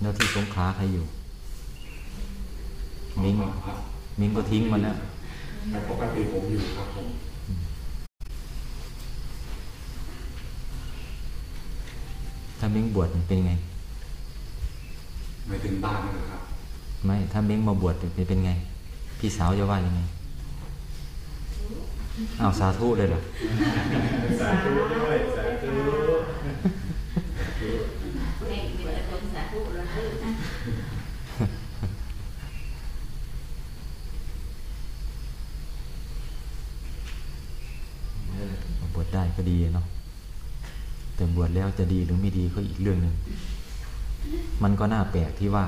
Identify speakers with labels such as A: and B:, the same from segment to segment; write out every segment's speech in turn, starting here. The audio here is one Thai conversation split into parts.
A: แล้วที่สงขลาใครอยู่ มิง
B: ครับ
A: มิงก็ทิ้งมันแล้ว
B: แต่ปกติผมอยู่ครับผม
A: ถ้ามิงบวชมันเป็นไง
B: ไม่ถึงบ้านนั่นแหละครับ
A: ไม่ ถ้ามิงมาบวชเป็นเป็นไง พี่สาวจะว่ายังไงอ้าวสาธุเลยเหรอ
B: สาธุด้วยสาธุ
A: บวชได้ก็ดีเนาะแต่บวชแล้วจะดีหรือไม่ดีก็อีกเรื่องหนึ่งมันก็น่าแปลกที่ว่า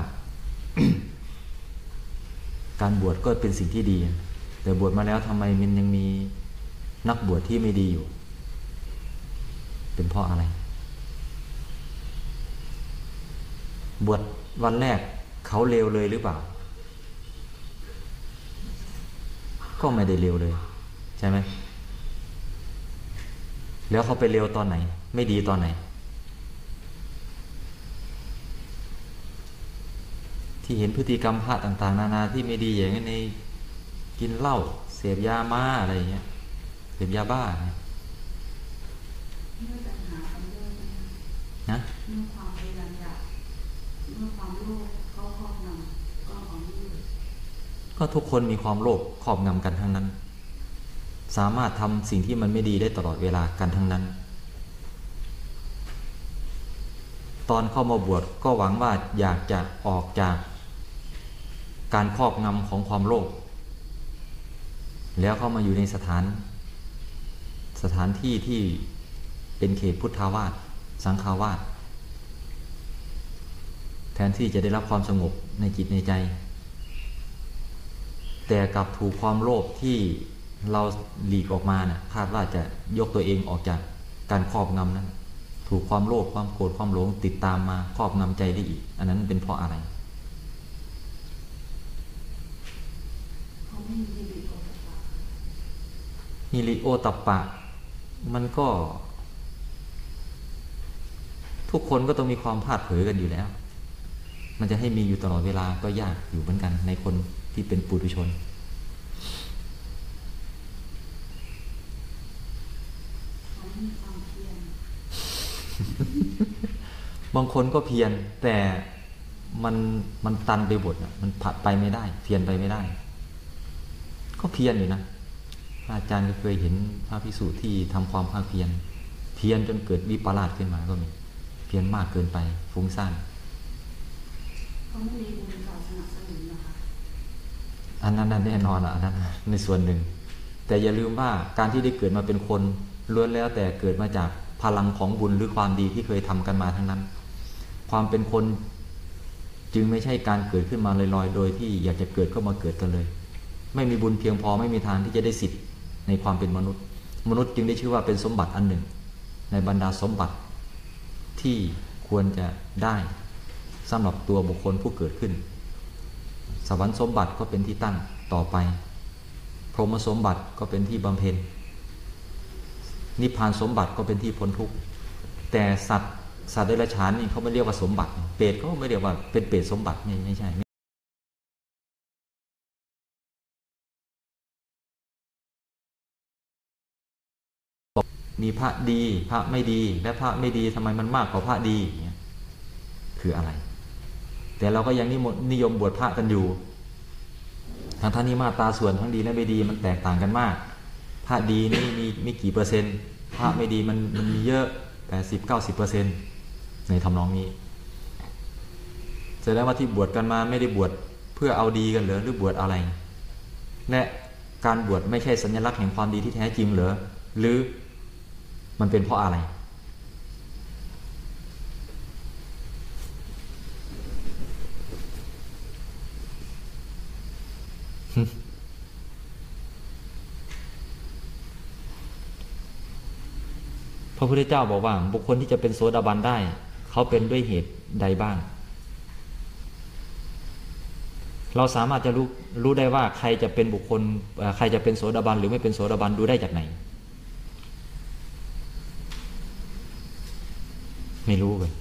A: การบวชก็เป็นสิ่งที่ดี แต่บวชมาแล้วทำไมมันยังมีนักบวชที่ไม่ดีอยู่ เป็นเพราะอะไร บวชวันแรกเขาเลวเลยหรือเปล่า ก็ไม่ได้เลวเลย ใช่ไหมแล้วเขาไปเร็วตอนไหน ไม่ดีตอนไหน ที่เห็นพฤติกรรมพระต่าง ๆ นานาที่ไม่ดีอย่างนี้ในกินเหล้าเสพยามาอะไรอย่างเงี้ยเสพยาบ้าเนี่ย
C: เมื่อปัญหาคำเลิก
A: นะ
C: นะ ก็
A: ทุกคนมีความโลภครอบงำกันทั้งนั้น สามารถทำสิ่งที่มันไม่ดีได้ตลอดเวลากันทั้งนั้น ตอนเข้ามาบวชก็หวังว่าอยากจะออกจากการครอบงำของความโลภ แล้วเข้ามาอยู่ในสถาน สถานที่ที่เป็นเขตพุทธาวาส สังฆาวาส แทนที่จะได้รับความสงบในจิตในใจ แต่กลับถูกความโลภที่เราหลีกออกมานะ่ะคาดว่าจะยกตัวเองออกจากการครอบงำนั้น ถูกความโลภความโกรธความหลงติดตามมาครอบงำใจได้อีก อันนั้นเป็นเพราะอะไร
C: เขาไม่มีฮิริโอตปะ
A: ฮิริโอตัปปะ มันก็ ทุกคนก็ต้องมีความพลาดเผลอกันอยู่แล้ว มันจะให้มีอยู่ตลอดเวลาก็ยากอยู่เหมือนกันในคน ที่เป็นปุถุชน
C: เขาไม่มีความเพียร
A: บางคนก็เพียรแต่มันมันตันไปบทอะมันผัดไปไม่ได้ เพียรไปไม่ได้ ก็เพียรอยู่นะพระอาจารย์ก็เคยเห็นพระพิสุที่ทำความภาคเพียรเพียรจนเกิดวิปลาสขึ้นมาก็มี เพียรมากเกินไปฟุ้งซ่าน
C: เขาไม่มีบุญเก่าสนับสนุนนะคะ
A: อันนั้นแน่นอนอะอันนั้นในส่วนหนึ่ง แต่อย่าลืมว่าการที่ได้เกิดมาเป็นคนล้วนแล้วแต่เกิดมาจากพลังของบุญหรือความดีที่เคยทำกันมาทั้งนั้น ความเป็นคนจึงไม่ใช่การเกิดขึ้นมาลอยๆ โดยที่อยากจะเกิดก็มาเกิดกันเลย ไม่มีบุญเพียงพอไม่มีทางที่จะได้สิทธิ์ในความเป็นมนุษย์ มนุษย์จึงได้ชื่อว่าเป็นสมบัติอันหนึ่ง ในบรรดาสมบัติที่ควรจะได้สำหรับตัวบุคคลผู้เกิดขึ้น สวรรค์สมบัติก็เป็นที่ตั้งต่อไป พรหมสมบัติก็เป็นที่บำเพ็ญ นิพพานสมบัติก็เป็นที่พ้นทุกข์แต่สัตว์สัตว์เดรัจฉานนี่เขาไม่เรียกว่าสมบัติ เปรตเขาไม่เรียกว่าเป็นเปรตสมบัติไม่ไม่ใช่มีพระดีพระไม่ดีและพระไม่ดีทำไมมันมากกว่าพระดีเงี้ยคืออะไร แต่เราก็ยังนิมยมบวชพระกันอยู่ทางท่านนี้มาตาส่วนทั้งดีและไม่ดีมันแตกต่างกันมาก พระดีนี่มีมีกี่เปอร์เซ็นต์พระไม่ดีมันมันมีเยอะแปดสิบเก้าสิบเปอร์เซ็นต์ในทำนองนี้แสดงว่าที่บวชกันมาไม่ได้บวชเพื่อเอาดีกันเหรอหรือบวชอะไร และการบวชไม่ใช่สัญลักษณ์แห่งความดีที่แท้จริงเหรอหรือมันเป็นเพราะอะไร ระพุทธเจ้าบอกว่าบุคคลที่จะเป็นโสดาบันได้ เขาเป็นด้วยเหตุใดบ้าง เราสามารถจะรู้รู้ได้ว่าใครจะเป็นบุคคลเอ่อใครจะเป็นโสดาบันหรือไม่เป็นโสดาบันดูได้จากไหน ไม่รู้เลย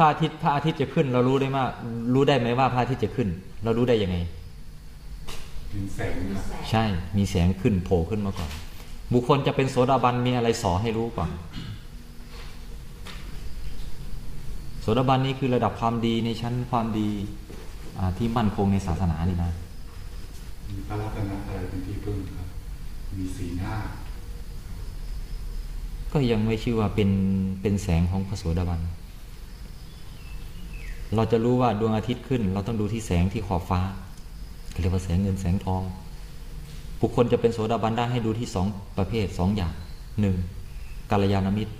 A: ระอาทิตย์พระอาทิตย์จะขึ้น เรารู้ได้ว่ารู้ได้ไหมว่าพระอาทิตย์จะขึ้น เรารู้ได้ยังไง
B: เป็นแสงครับ
A: ใช่มีแสงขึ้นโผล่ขึ้นมาก่อน บุคคลจะเป็นโสดาบันมีอะไรสอนให้รู้ก่อน โสดาบันนี้คือระดับความดีในชั้นความดีอ่าที่มั่นคงในศาสนานี่นะ
B: มีพระรัตนตรัยเป็นที่พึ่งครับ มีสีหน้า
A: ก็ยังไม่ชื่อว่าเป็นเป็นแสงของพระโสดาบัน เราจะรู้ว่าดวงอาทิตย์ขึ้น เราต้องดูที่แสงที่ขอบฟ้าเรียกว่าแสงเงินแสงทอง บุคคลจะเป็นโสดาบันได้ให้ดูที่สองประเภทสองอย่างหนึ่งกัลยาณมิตร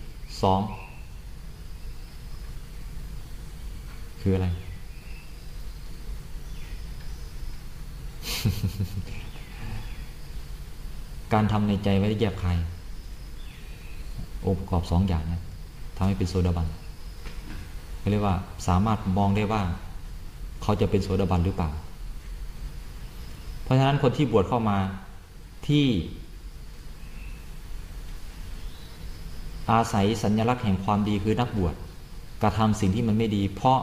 A: สองคืออะไร การทำในใจไว้แยบคายองค์ประกอบสองอย่างนะทำให้เป็นโสดาบันก็เรียกว่าสามารถมองได้ว่า เขาจะเป็นโสดาบันหรือเปล่า เพราะฉะนั้นคนที่บวชเข้ามา ที่อาศัยสัญลักษณ์แห่งความดีคือนักบวชกระทำสิ่งที่มันไม่ดี เพราะ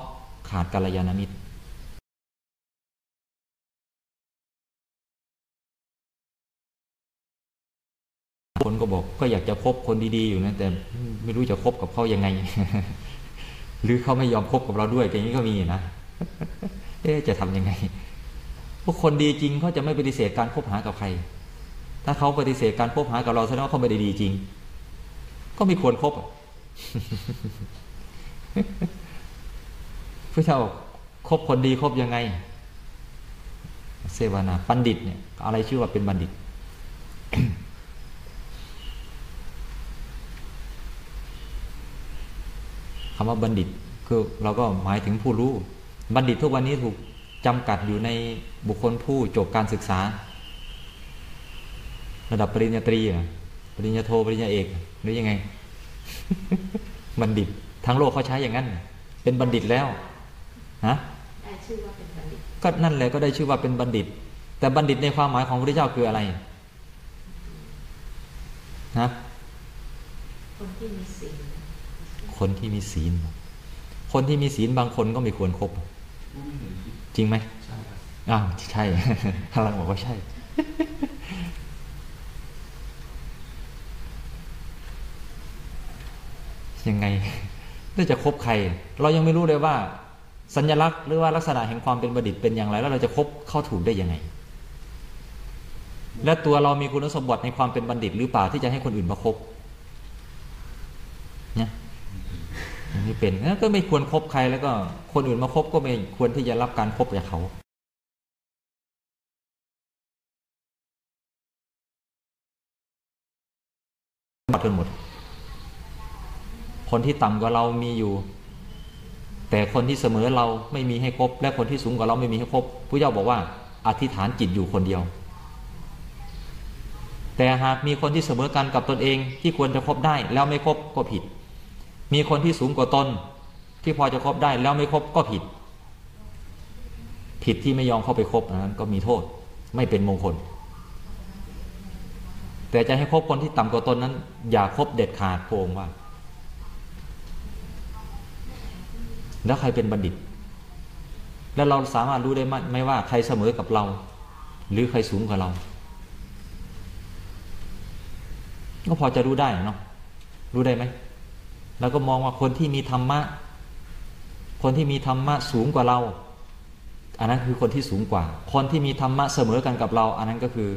A: ขาดกัลยาณมิตร คนก็บอกก็อยากจะคบคนดีๆอยู่นะแต่ไม่รู้จะคบกับเขายังไง หรือเขาไม่ยอมคบกับเราด้วยอย่างนี้ก็มีนะเอ๊จะทำยังไงพวกคนดีจริงเขาจะไม่ปฏิเสธการคบหากับใคร ถ้าเขาปฏิเสธการคบหากับเราแสดงว่าเขาไม่ได้ดีจริง ก็ไม่ควรคบพระเจ้าคบคนดีคบยังไง เสวนาบัณฑิตเนี่ย อะไรชื่อว่าเป็นบัณฑิต คำว่าบัณฑิตคือเราก็หมายถึงผู้รู้ บัณฑิตทุกวันนี้ถูกจำกัดอยู่ในบุคคลผู้จบการศึกษา ระดับปริญญาตรีอะปริญญาโทปริญญาเอกหรือยังไง บัณฑิตทั้งโลกเขาใช้อย่างนั้น เป็นบัณฑิตแล้วนะ
D: ได้ชื่อว่าเป็นบัณฑิต
A: ก็นั่นแหละก็ได้ชื่อว่าเป็นบัณฑิต แต่บัณฑิตในความหมายของพระพุทธเจ้าคืออะไรนะ
D: คนที่มีศีล
A: คนที่มีศีล คนที่มีศีลบางคนก็ไม่ควรครบจริงไหม
B: ใช่ครับ
A: อ้าวใช่พลังบอกว่าใช่ ยังไงเราจะคบใคร เรายังไม่รู้เลยว่า สัญลักษณ์หรือว่าลักษณะแห่งความเป็นบัณฑิตเป็นอย่างไร แล้วเราจะคบเข้าถูกได้ยังไง และตัวเรามีคุณสมบัติในความเป็นบัณฑิตหรือเปล่าที่จะให้คนอื่นมาคบเนี่ยยังไม่เป็นก็ไม่ควรครบใครแล้วก็คนอื่นมาคบก็ไม่ควรที่จะรับการคบจากเขาบัตรกันหมด คนที่ต่ำกว่าเรามีอยู่ แต่คนที่เสมอเราไม่มีให้ครบ และคนที่สูงกว่าเราไม่มีให้ครบผู้เจ้าบอกว่าอธิษฐานจิตอยู่คนเดียว แต่หากมีคนที่เสมอกันกับตนเองที่ควรจะครบได้แล้วไม่ครบก็ผิด มีคนที่สูงกว่าตนที่พอจะครบได้แล้วไม่ครบก็ผิด ผิดที่ไม่ยอมเข้าไปครบนั้นก็มีโทษไม่เป็นมงคล แต่จะให้คบคนที่ต่ำกว่าตนนั้น อย่าคบเด็ดขาดพงว่า แล้วใครเป็นบัณฑิต แล้วเราสามารถรู้ได้ไหมว่าใครเสมอกับเรา หรือใครสูงกว่าเรา ก็พอจะรู้ได้เนาะรู้ได้ไหมแล้วก็มองว่าคนที่มีธรรมะ คนที่มีธรรมะสูงกว่าเรา อันนั้นคือคนที่สูงกว่า คนที่มีธรรมะเสมอกันกับเรา อันนั้นก็คือ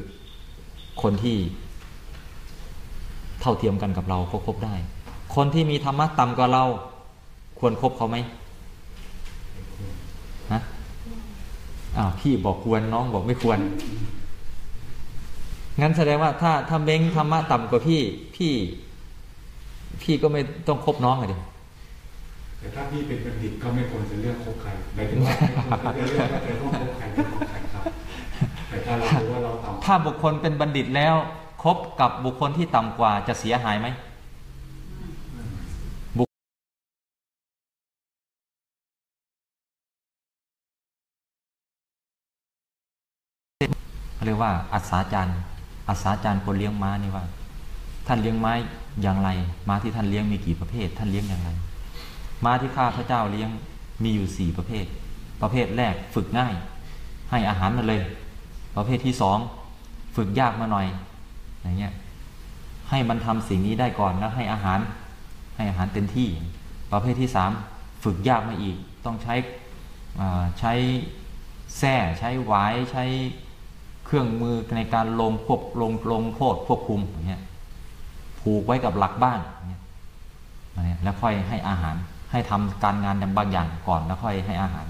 A: คนที่ เท่าเทียมกันกับเราก็คบได้ คนที่มีธรรมะต่ำกว่าเรา ควรครบเขาไหมฮะ อ้าวพี่บอกควรน้องบอกไม่ควร งั้นแสดงว่าถ้าถ้าเม้งธรรมะต่ำกว่าพี่ พี่ พี่ก็ไม่ต้องคบน้องเลยดิ
B: แต่ถ้าพี่เป็นบัณฑิตก็ไม่ควรจะเลือกคบใครหมายถึงว่าไม่ควรจะเลือกว่าจะต้องคบใครไม่คบใครครับแต่ถ้าเรารู้ว่าเราต่ำ
A: ถ้าบุคคลเป็นบัณฑิตแล้วคบกับบุคคลที่ต่ำกว่าจะเสียหายไหม ว่าอัศาจารย์อัศาจารย์คนเลี้ยงม้านี่ว่า ท่านเลี้ยงไม้อย่างไร ม้าที่ท่านเลี้ยงมีกี่ประเภท ท่านเลี้ยงอย่างไร ม้าที่ข้าพระเจ้าเลี้ยงมีอยู่สี่ประเภท ประเภทแรกฝึกง่าย ให้อาหารมันเลย ประเภทที่สองฝึกยากมาหน่อย อย่างเงี้ยให้มันทำสิ่งนี้ได้ก่อนแล้วให้อาหาร ให้อาหารเต็มที่ ประเภทที่สามฝึกยากมาอีก ต้องใช้ใช้แส้ใช้หวายใช้ เครื่องมือในการลงควบลงลงโทษควบคุมอย่างเงี้ยผูกไว้กับหลักบ้านอย่างเงี้ยอันเนี้ยแล้วค่อยให้อาหารให้ทำการงานบางอย่างก่อนแล้วค่อยให้อาหาร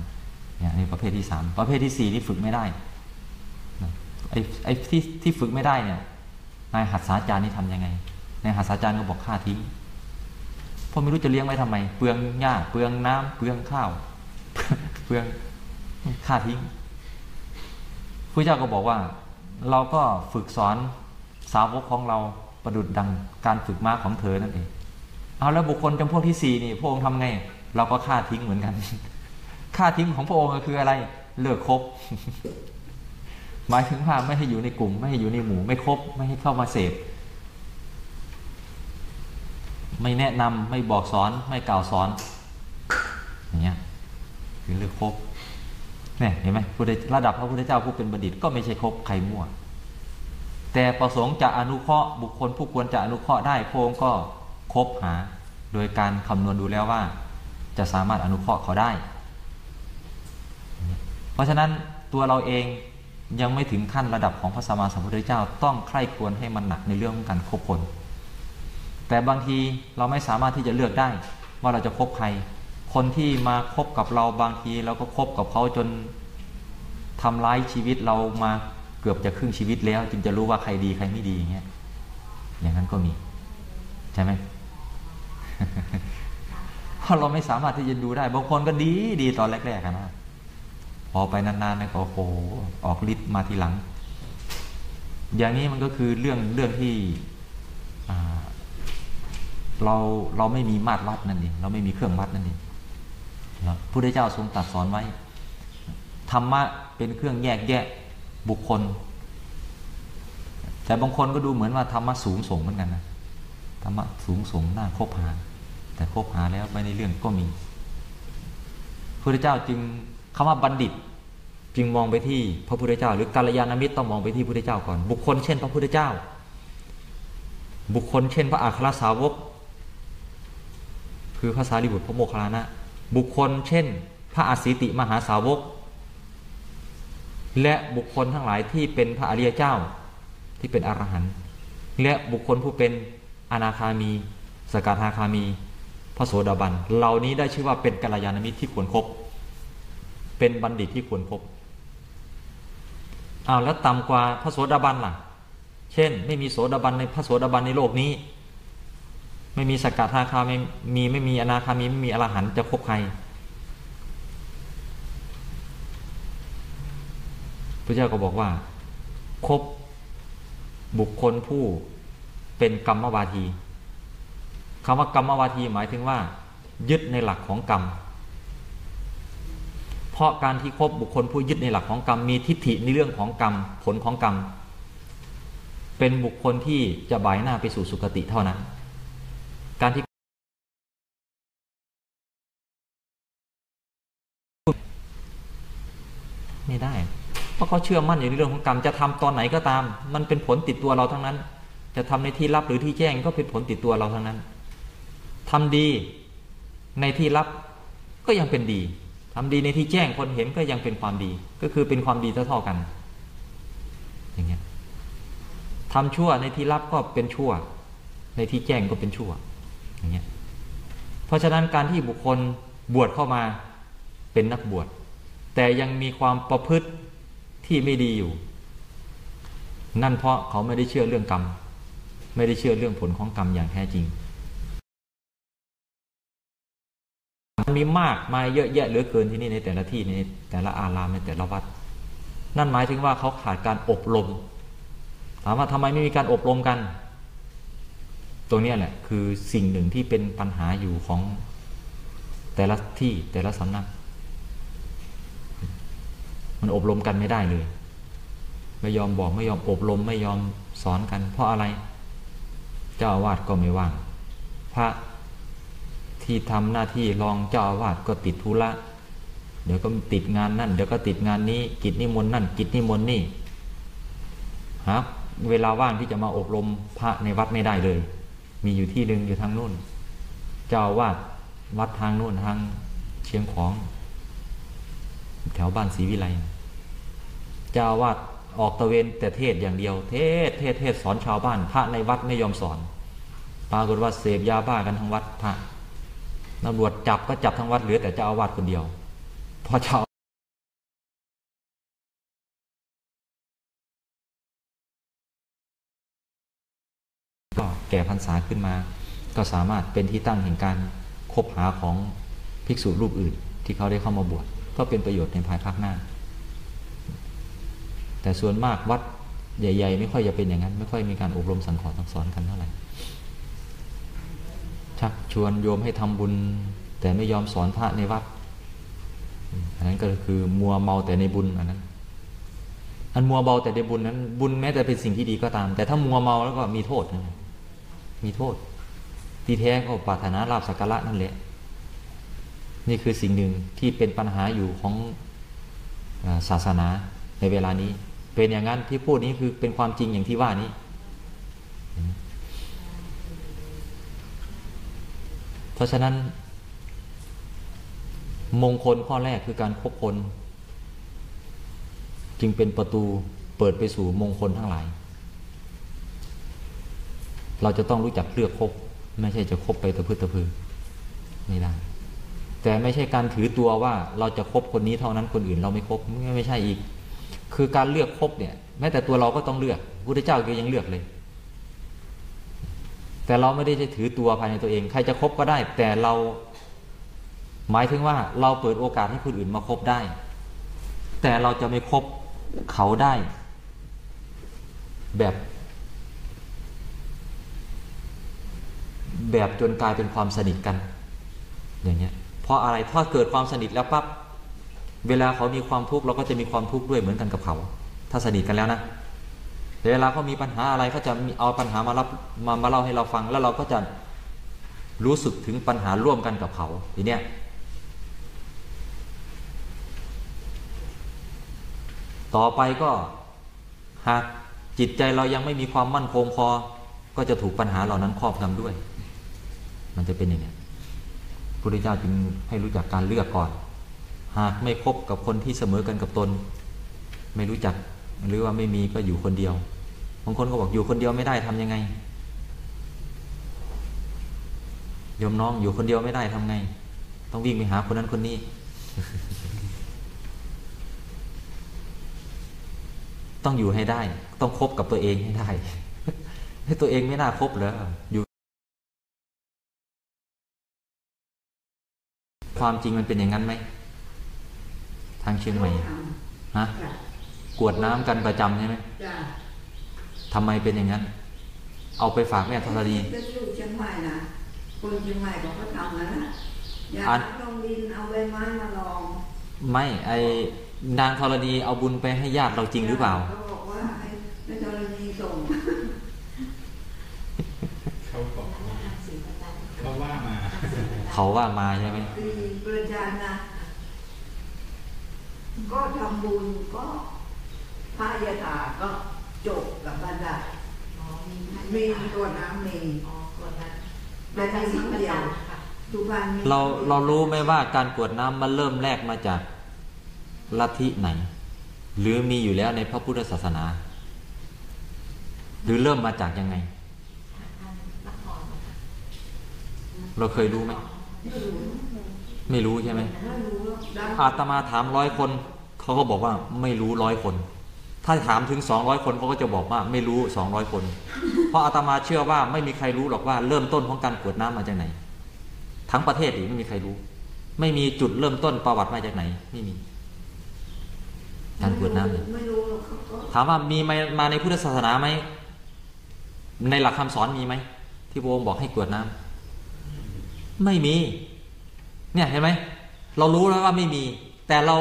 A: เนี่ยนี่ประเภทที่สามประเภทที่สี่ที่ฝึกไม่ได้ไอ้ไอ้ที่ที่ฝึกไม่ได้เนี่ยนายหัตถาจารย์นี่ทำยังไงนายหัตถาจารย์ก็บอกฆ่าทิ้งเพราะไม่รู้จะเลี้ยงไว้ทำไม เปลืองหญ้าเปลืองน้ำเปลืองข้าว เปลืองฆ่าทิ้ง พระเจ้าก็บอกว่า เราก็ฝึกสอนสาวกของเราประดุดดังการฝึกม้าของเธอนั่นเองเอาแล้วบุคคลจำพวกที่สี่นี่พระองค์ทำไง เราก็ฆ่าทิ้งเหมือนกันฆ่าทิ้งของพระองค์คืออะไรเลิกคบ หมายถึงว่าไม่ให้อยู่ในกลุ่ม ไม่ให้อยู่ในหมู่ ไม่คบไม่ให้เข้ามาเสพไม่แนะนำไม่บอกสอนไม่กล่าวสอนอย่างเงี้ยคือเลิกคบ เนี่ยเห็นไหมพุทธระดับพระพุทธเจ้าผู้เป็นบัณฑิตก็ไม่ใช่คบใครมั่ว แต่ประสงค์จะอนุเคราะห์บุคคลผู้ควรจะอนุเคราะห์ได้พระองค์ก็คบหา โดยการคำนวณดูแล้วว่า จะสามารถอนุเคราะห์เขาได้ เพราะฉะนั้นตัวเราเองยังไม่ถึงขั้นระดับของพระสัมมาสัมพุทธเจ้าต้องใคร่ควรให้มันหนักในเรื่องของการคบคน แต่บางทีเราไม่สามารถที่จะเลือกได้ว่าเราจะคบใคร คนที่มาคบกับเราบางทีเราก็คบกับเขาจนทำร้ายชีวิตเรามาเกือบจะครึ่งชีวิตแล้ว จึงจะรู้ว่าใครดีใครไม่ดีอย่างเงี้ยอย่างนั้นก็มี ใช่ไหมเพราะเราไม่สามารถที่จะดูได้บางคนก็ดีดีตอนแรกๆนะพอไปนานๆนะก็โอ้โหออกฤทธิ์มาทีหลัง อย่างนี้มันก็คือเรื่องเรื่องที่เราเราไม่มีมาตรวัดนั่นเองเราไม่มีเครื่องวัดนั่นเอง พระพุทธเจ้าทรงตรัสสอนไว้ธรรมะเป็นเครื่องแยกแยะบุคคล แต่บางคนก็ดูเหมือนว่าธรรมะสูงส่งเหมือนกันนะธรรมะสูงส่งน่าคบหาแต่คบหาแล้วไม่ในเรื่องก็มีพระพุทธเจ้าจึงคำว่าบัณฑิต จึงมองไปที่พระพุทธเจ้า หรือกัลยาณมิตรต้องมองไปที่พระพุทธเจ้าก่อน บุคคลเช่นพระพุทธเจ้า บุคคลเช่นพระอัครสาวก คือพระสารีบุตรพระโมคคัลลานะ บุคคลเช่น พระอสิติมหาสาวก และบุคคลทั้งหลายที่เป็นพระอริยเจ้าที่เป็นอรหันต์และบุคคลผู้เป็นอนาคามี สกทาคามี พระโสดาบัน เหล่านี้ได้ชื่อว่าเป็นกัลยาณมิตรที่ควรครบเป็นบัณฑิตที่ควรครบอ้าแล้วต่ำกว่าพระโสดาบันล่ะ เช่น ไม่มีโสดาบันในพระโสดาบันในโลกนี้ ไม่มีสกัดทาคาไม่มีไม่มีอนาคามีไม่มีอรหันต์จะคบใครพระเจ้าก็บอกว่าคบบุคคลผู้เป็นกรรมวาทีคำว่ากรรมวาทีหมายถึงว่า ยึดในหลักของกรรม เพราะการที่คบบุคคลผู้ยึดในหลักของกรรมมีทิฏฐิในเรื่องของกรรม ผลของกรรม เป็นบุคคลที่จะบ่ายหน้าไปสู่สุคติเท่านั้น การที่ไม่ได้ เพราะเขาเชื่อมั่นอยู่ในเรื่องของกรรมจะทำตอนไหนก็ตาม มันเป็นผลติดตัวเราทั้งนั้น จะทำในที่ลับหรือที่แจ้งก็เป็นผลติดตัวเราทั้งนั้นทำดีในที่ลับก็ยังเป็นดีทำดีในที่แจ้งคนเห็นก็ยังเป็นความดี ก็คือเป็นความดีเท่าๆกัน อย่างเงี้ยทำชั่วในที่ลับก็เป็นชั่ว ในที่แจ้งก็เป็นชั่ว อย่างเงี้ยเพราะฉะนั้นการที่บุคคลบวชเข้ามาเป็นนักบวช แต่ยังมีความประพฤติที่ไม่ดีอยู่ นั่นเพราะเขาไม่ได้เชื่อเรื่องกรรม ไม่ได้เชื่อเรื่องผลของกรรมอย่างแท้จริงมันมีมากมายเยอะแยะเหลือเกินที่นี่ในแต่ละที่ในแต่ละอารามในแต่ละวัด นั่นหมายถึงว่าเขาขาดการอบรมถามว่าทำไมไม่มีการอบรมกัน ตรงนี้แหละคือสิ่งหนึ่งที่เป็นปัญหาอยู่ของแต่ละที่แต่ละสำนัก มันอบรมกันไม่ได้เลย ไม่ยอมบอกไม่ยอมอบรมไม่ยอมสอนกัน เพราะอะไร เจ้าอาวาสก็ไม่ว่าง พระที่ทำหน้าที่รองเจ้าอาวาสก็ติดธุระเดี๋ยวก็ติดงานนั่นเดี๋ยวก็ติดงานนี้กิจนิมนต์นั่นกิจนิมนต์นี่หาเวลาว่างที่จะมาอบรมพระในวัดไม่ได้เลย มีอยู่ที่หนึ่งอยู่ทางนู่น เจ้าวาสวัดทางนู่นทางเชียงของ แถวบ้านศรีวิไลเจ้าวาสออกตะเวนแต่เทศอย่างเดียว เทศเทศเทศสอนชาวบ้าน พระในวัดไม่ยอมสอน ปรากฏว่าเสพยาบ้ากันทั้งวัดพระตำรวจจับก็จับทั้งวัดเหลือแต่เจ้าอาวาสคนเดียวพอเจ้า ก็แก่พรรษาขึ้นมา ก็สามารถเป็นที่ตั้งแห่งการคบหาของภิกษุรูปอื่น ที่เขาได้เข้ามาบวชก็เป็นประโยชน์ในภายภาคหน้า แต่ส่วนมากวัดใหญ่ ๆ ไม่ค่อยจะเป็นอย่างนั้น ไม่ค่อยมีการอบรมสังสอนสั่งสอนกันเท่าไหร่ชักชวนโยมให้ทำบุญ แต่ไม่ยอมสอนพระในวัดอันนั้นก็คือมัวเมาแต่ในบุญอันนั้น อันมัวเมาแต่ในบุญนั้น บุญแม้แต่เป็นสิ่งที่ดีก็ตาม แต่ถ้ามัวเมาแล้วก็มีโทษนะ มีโทษ ที่แท้ก็ปรารถนาลาภสักการะนั่นแหละ นี่คือสิ่งหนึ่งที่เป็นปัญหาอยู่ของศาสนาในเวลานี้ เป็นอย่างนั้นที่พูดนี้คือเป็นความจริงอย่างที่ว่านี้เพราะฉะนั้น มงคลข้อแรกคือการคบคน จึงเป็นประตูเปิดไปสู่มงคลทั้งหลาย เราจะต้องรู้จักเลือกคบไม่ใช่จะคบไปตะพืดตะพือไม่ได้แต่ไม่ใช่การถือตัวว่าเราจะคบคนนี้เท่านั้นคนอื่นเราไม่คบไม่ไม่ใช่อีก คือการเลือกคบเนี่ยแม้แต่ตัวเราก็ต้องเลือกพุทธเจ้าก็ยังเลือกเลย แต่เราไม่ได้จะถือตัวภายในตัวเอง ใครจะคบก็ได้ แต่เราหมายถึงว่าเราเปิดโอกาสให้คนอื่นมาคบได้ แต่เราจะไม่คบเขาได้ แบบ แบบจนกลายเป็นความสนิทกัน อย่างเงี้ยเพราะอะไรถ้าเกิดความสนิทแล้วปั๊บเวลาเขามีความทุกข์เราก็จะมีความทุกข์ด้วยเหมือนกันกับเขา ถ้าสนิทกันแล้วนะเวลาเขามีปัญหาอะไรเขาจะเอาปัญหามารับมามาเล่าให้เราฟังแล้วเราก็จะรู้สึกถึงปัญหาร่วมกันกับเขาทีเนี้ยต่อไปก็หากจิตใจเรายังไม่มีความมั่นคงพอก็จะถูกปัญหาเหล่านั้นครอบงำด้วย มันจะเป็นอย่างนี้พระพุทธเจ้าจึงให้รู้จักการเลือกก่อน หากไม่คบกับคนที่เสมอกันกับตน ไม่รู้จักหรือว่าไม่มีก็อยู่คนเดียวบางคนก็บอกอยู่คนเดียวไม่ได้ทำยังไงยมน้องอยู่คนเดียวไม่ได้ทำไง ต้องวิ่งไปหาคนนั้นคนนี้ ต้องอยู่ให้ได้ ต้องคบกับตัวเองให้ได้ ให้ตัวเองไม่น่าคบเหรออยู่ ความจริงมันเป็นอย่างนั้นไหม ทางเชียงใหม่ฮะ
C: จ้ะ
A: กวดน้ำกันประจำใช่ไหม
C: จ้ะ
A: ทำไมเป็นอย่างนั้น เอาไปฝากแม่ธรณี
C: ก็อยู่เชียงใหม่นะคนเชียงใหม่เขาก็ทำนะนะอย่า
A: อัน
C: ลงดินเอาใบไม้มาลอง
A: ไม่ไอ้นางธรณีเอาบุญไปให้ญาติเราจริงหรือเปล่า
C: เขาบอกว่าให้ให้ธรณีส่ง
B: เขาบอกว่า
D: ทำสีประจัน
B: เขาว่ามา
A: เขาว่ามาใช่ไหม
C: ปีประจานนะก็ทำบุญก็พระยาถาก็จบกับบ้านได้
D: อ๋อมีให้
C: มีตัวน้ำมี
D: อ๋อกดนั้น
C: แต่มีครั้งเดียว
D: ค่ะ
C: ทุกวันมี
A: เราเรารู้ไหมว่าการกรวดน้ำมันเริ่มแรกมาจากลัทธิไหน หรือมีอยู่แล้วในพระพุทธศาสนา หรือเริ่มมาจากยังไง
D: ทางนครนะคะ
A: เราเคยรู้ไหม
C: ไม่รู้
A: ไม่รู้ใช่ไหม
C: ไม่รู้หรอกได้
A: อาตมาถามร้อยคนเขาก็บอกว่าไม่รู้ร้อยคน ถ้าถามถึงสองร้อยคนเขาก็จะบอกว่าไม่รู้สองร้อยคน เพราะอาตมาเชื่อว่าไม่มีใครรู้หรอกว่าเริ่มต้นของการกรวดน้ำมาจากไหน ทั้งประเทศอีกไม่มีใครรู้ ไม่มีจุดเริ่มต้นประวัติมาจากไหน ไม่มี การกรวดน้ำเนี่ย
C: ไม่รู้หรอกเขาก็
A: ถามว่ามีมามาในพุทธศาสนาไหมในหลักคำสอนมีไหมที่พระองค์บอกให้กรวดน้ำ ไม่มี เนี่ยเห็นไหมเรารู้แล้วว่าไม่มี แต่เรา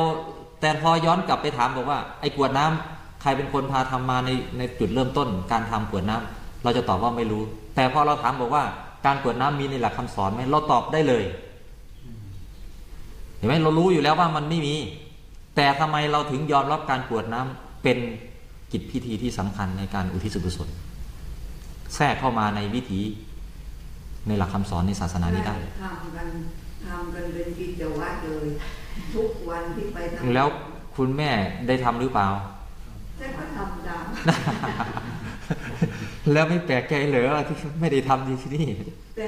A: แต่พอย้อนกลับไปถามบอกว่า ไอ้กวดน้ำใครเป็นคนพาทำมาในในจุดเริ่มต้น การทำกวดน้ำเราจะตอบว่าไม่รู้ แต่พอเราถามบอกว่า การกวดน้ำมีในหลักคำสอนไหมเราตอบได้เลยเห็นไหมเรารู้อยู่แล้วว่ามันไม่มี แต่ทำไมเราถึงยอมรับการกวดน้ำเป็นกิจพิธีที่สำคัญในการอุทิศกุศลแทรกเข้ามาในวิถี ในหลักคำสอนในศาสนานี้ได้
E: ทำกันทำกันเป็นกิจวัตรเลย ทุกวันที่ไปทำ
A: แล้วคุณแม่ได้ทำหรือเปล่า
E: แต่ก็ทำตาม
A: แล้วไม่แปลกใจเหรอที่ไม่ได้ทำที่นี่
E: แต่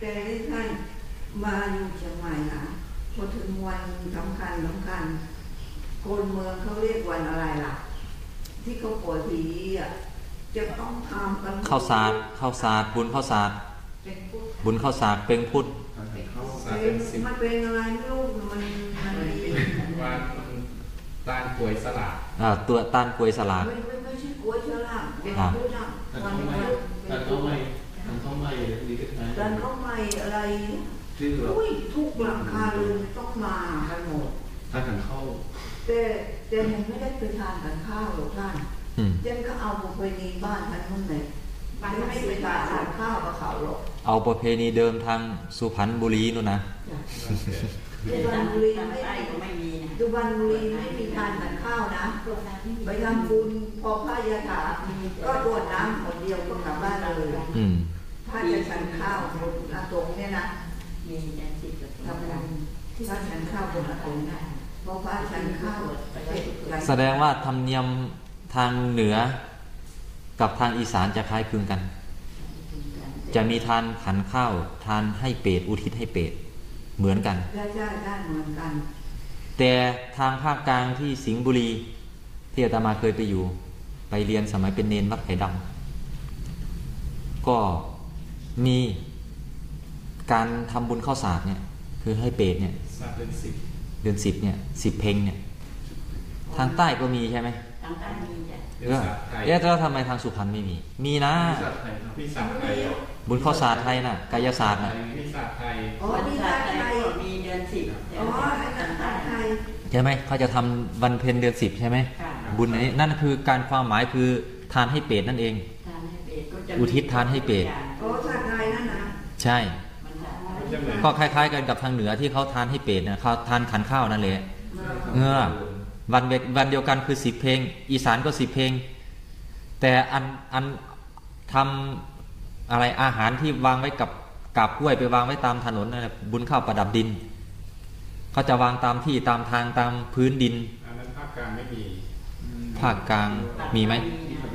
E: แต่ที่ท่านมาอยู่เชียงใหม่นะพอถึงวันสำคัญสำคัญคนเมืองเขาเรียกวันอะไรล่ะ ที่เขาปวดผีอะจะต้องทำกัน
A: ข้าวสารข้าวสารบุญข้าวสาร
D: เป็นผู้
A: บุญข้าวสารเป็งพุทธ
F: เข้าสา
E: เป็
F: เป็นนสิบ
E: มันเป็นอะไรไม่รู้มันมันมี
F: ว่าต้านป่วยสลาก
A: อ่าตัวต้านกลวยสลาก
E: ไม่ไม่ไม่ใช่กล้วยเชื้อราเป็น
A: อ่า
E: ผู้นำวันวัน
G: แต่เขาไม่แต่เขาไม่ดีก็ใช้
E: ดันเข้าไม่อะไร
G: ชื่อแบบ
E: อุ้ยทุกหลังคาเรือนต้องมากันหมด
G: ถ้ากันเข้า
E: แต่แต่ผมไม่ได้ไปทานกันข้าวหรอกท่าน
A: อืม
E: เจนก็เอาประเพณีบ้านท่านนู่นเลย
D: บ้าน
E: ไม่
D: ไม่
E: ได้ไป
D: เป็น
E: ทา
D: บานท
E: ทานข้าวกับเขาหรอก
A: เอาประเพณีเดิมทางสุพรรณบุรีนู่นนะ
E: จ้ะ
D: เดินทางบุรีไม่ได้ก็ไม่มีนะ
E: จุบันบุรีไม่มีทานกันข้าวนะ
D: โรงงานที่มี
E: ไปทำบุญพอพระยาถาก็ตรวจน้ำคนเดียวก็กลับบ้านเลย
A: อืม
E: ถ้าจะฉันข้าวบนอาตงเนี่ยนะ
D: มีแดนสิบกับ
E: ทำบุญที่พระฉันข้าวบนอาตงนะเพราะพระฉันข้าวเสร็จหลาย
A: แสดงว่าธรรมเนียมทางเหนือ กับทางอีสานจะคล้ายคลึงกัน จะมีทานขันข้าวทานให้เปรตอุทิศให้เปรตเหมือนกัน
E: ได้ได้ได้เหมือนกัน
A: แต่ทางภาคกลางที่สิงห์บุรีที่อาตมาเคยไปอยู่ ไปเรียนสมัยเป็นเนนวัดไผ่ดำก็มีการทำบุญข้าวสากเนี่ย คือให้เปรตเนี่ย
F: สาเป็นสิบ
A: เดือนสิบเนี่ยสิบเพลงเนี่ย ทางใต้ก็มีใช่ไหม
D: ทางใต้มีจ้ะ
F: เป็น
A: เออ
F: สาไทย
A: เอ๊ะแล้วทำไมทางสุพรรณไม่มี มีนะ
G: สัตว์ไทยครับ
F: มีสาไทย
A: บุญข้าวสารไทยน่ะ กายศาสตร์น่ะ
F: มีสาไทย
E: อ๋อ
D: วัน
E: มี
D: ศา
E: ทา
D: สต
E: น
D: ร์ไท
E: ไท
D: ย
E: ย
D: ก็มีเดือนสิบแต่
E: อ๋อ
D: ว่า
E: ไอ้ทางทานไทย
A: ใช่ไหมเขาจะทำวันเพ็ญเดือนสิบใช่ไหม
D: ค่ะ
A: บุญอันนี้นั่นคือการความหมายคือทานให้เปรตนั่นเอง
D: ทานให้เปรตก็จะมี
A: อุทิศทานให้เปรต
E: อ๋อทานไทยนั่นนะ
A: ใช่
D: มันจะ
F: ใช่ไหม
A: ก็คล้าย ๆ กันกับทางเหนือที่เขาทานให้เปรตนะเขาทานขันข้าวนั่นแหละ เงือ วันเววันเดียวกันคือสิบเพลง อีสานก็สิบเพลง แต่อันอันทำอะไรอาหารที่วางไว้กับกับกล้วยไปวางไว้ตามถนนนั่นแหละบุญข้าวประดับดินเขาจะวางตามที่ตามทางตามพื้นดิน
F: อันนั้นภาคกลางไม่มี
A: ภาคกลางมีไหม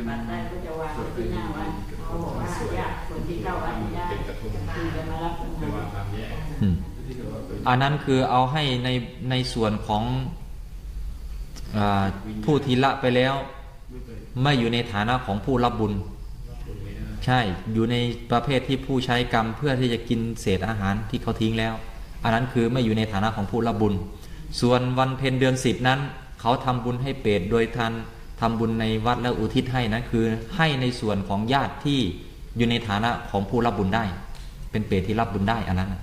D: บัตรได้ก็จะวางไว้ที่หน้าวัดเขาบอกว่าญาติคนที่เข้าวัดไม่ได้
F: เป็นกระทง
D: คือจะมารับ
F: หรือว่าตามแยก
A: อืม
G: ที่เขาว่าเป็น
A: อันนั้นคือเอาให้ในในส่วนของอา ผู้ที่ละไปแล้ว
G: ไม่เคย
A: ไม่อยู่ในฐานะของผู้รับบุญ ใช่อยู่ในประเภทที่ผู้ใช้กรรมเพื่อที่จะกินเศษอาหารที่เขาทิ้งแล้ว อันนั้นคือไม่อยู่ในฐานะของผู้รับบุญ ส่วนวันเพ็ญเดือนสิบนั้น เขาทำบุญให้เปรตโดยทันทำบุญในวัดแล้วอุทิศให้นั้นคือให้ในส่วนของญาติที่อยู่ในฐานะของผู้รับบุญได้ เป็นเปรตที่รับบุญได้อันนั้น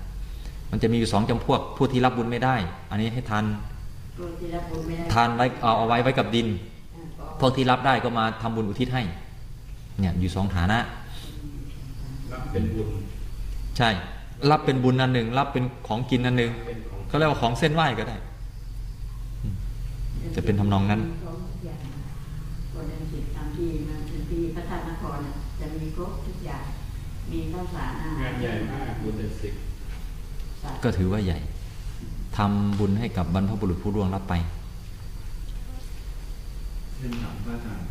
A: มันจะมีอยู่สองจำพวกผู้ที่รับบุญไม่ได้ อันนี้ให้ทาน
D: ที่รับบุญไม่ได้
A: ทานไว้เอาเอาไว้ไว้กับดิน พวกที่รับได้ก็มาทำบุญอุทิศให้ เนี่ยอยู่สองฐานะ
F: รับเป็นบุญ
A: ใช่ รับเป็นบุญอันหนึ่ง รับเป็นของกินอันหนึ่ง
F: เป็นของ
A: ก็เรียกว่าของเส้นไหว้ก็ได้ จะเป็นทำนองนั้น
D: คนเดินสิบตามที่มาถึงที่พระธาตุนครน่ะจะมีครบทุกอย่างมีข้าวสารอหรงา
F: นใหญ่มากบุญเดือนสิบ
D: สัตว์
A: ก็ถือว่าใหญ่ ทำบุญให้กับบรรพบุรุษผู้ล่วงลับไป
G: เรื่องถามพระอาจารย์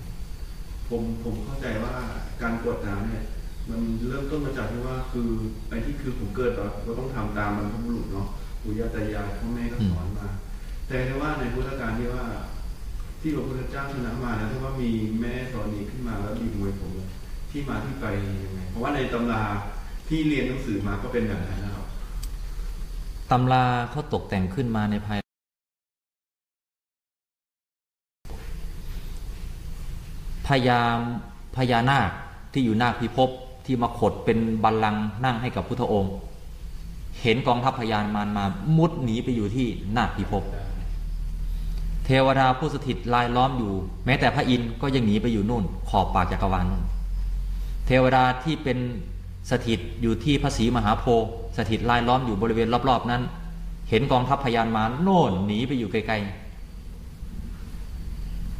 G: ผมผมเข้าใจว่าการกวดน้ำเนี่ย มันเริ่มต้นมาจากที่ว่าคือไอ้ที่คือผมเกิดมาก็ต้องทำตามบรรพบุรุษเนาะปู่ย่าตายายพ่อแม่ก็สอนมา แต่ที่ว่าในพุทธการที่ว่า ที่พระพุทธเจ้าชนะมานะที่ว่ามีแม่ตอนนี้ขึ้นมาแล้วบีบมวยผมที่มาที่ไปยังไงเพราะว่าในตำราที่เรียนหนังสือมาก็เป็นแบบนั้นนะครับ
A: ตำราเขาตกแต่งขึ้นมาในภายพญามพญานาคที่อยู่นาคพิภพที่มาขดเป็นบัลลังก์นั่งให้กับพุทธองค์ เห็นกองทัพพญานมารมามุดหนีไปอยู่ที่นาคพิภพเทวดาผู้สถิตลายล้อมอยู่ แม้แต่พระอินทร์ก็ยังหนีไปอยู่นู่น ขอบปากจักรวาลนู่นเทวดาที่เป็น สถิตอยู่ที่พระศรีมหาโพธิ์สถิตลายล้อมอยู่บริเวณรอบๆนั้น เห็นกองทัพพญานมารโน่นหนีไปอยู่ไกล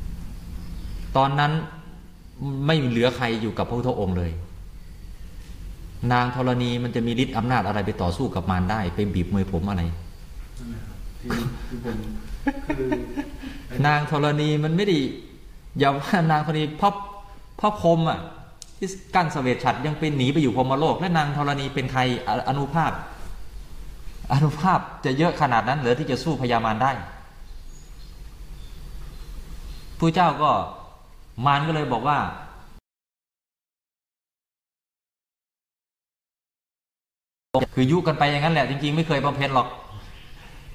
A: ๆ ตอนนั้นไม่เหลือใครอยู่กับพระพุทธองค์เลย นางธรณีมันจะมีฤทธิ์อำนาจอะไรไปต่อสู้กับมารได้ไปบีบมือผมอะไร
G: นั่นแหละครับที่ที่ผมคือไอ้
A: นางธรณีมันไม่ได้อย่าว่านางธรณีพ่อพ่อคมอะ ที่กั้นเสวตฉัตรยังเป็นหนีไปอยู่พมโลก และนางธรณีเป็นใครออนุภาพ อนุภาพจะเยอะขนาดนั้นเหรือที่จะสู้พญามารได้ผู้เจ้าก็มารก็เลยบอกว่าคือยุกันไปอย่างนั้นแหละ จริง ๆ ไม่เคยบำเพ็ญหรอก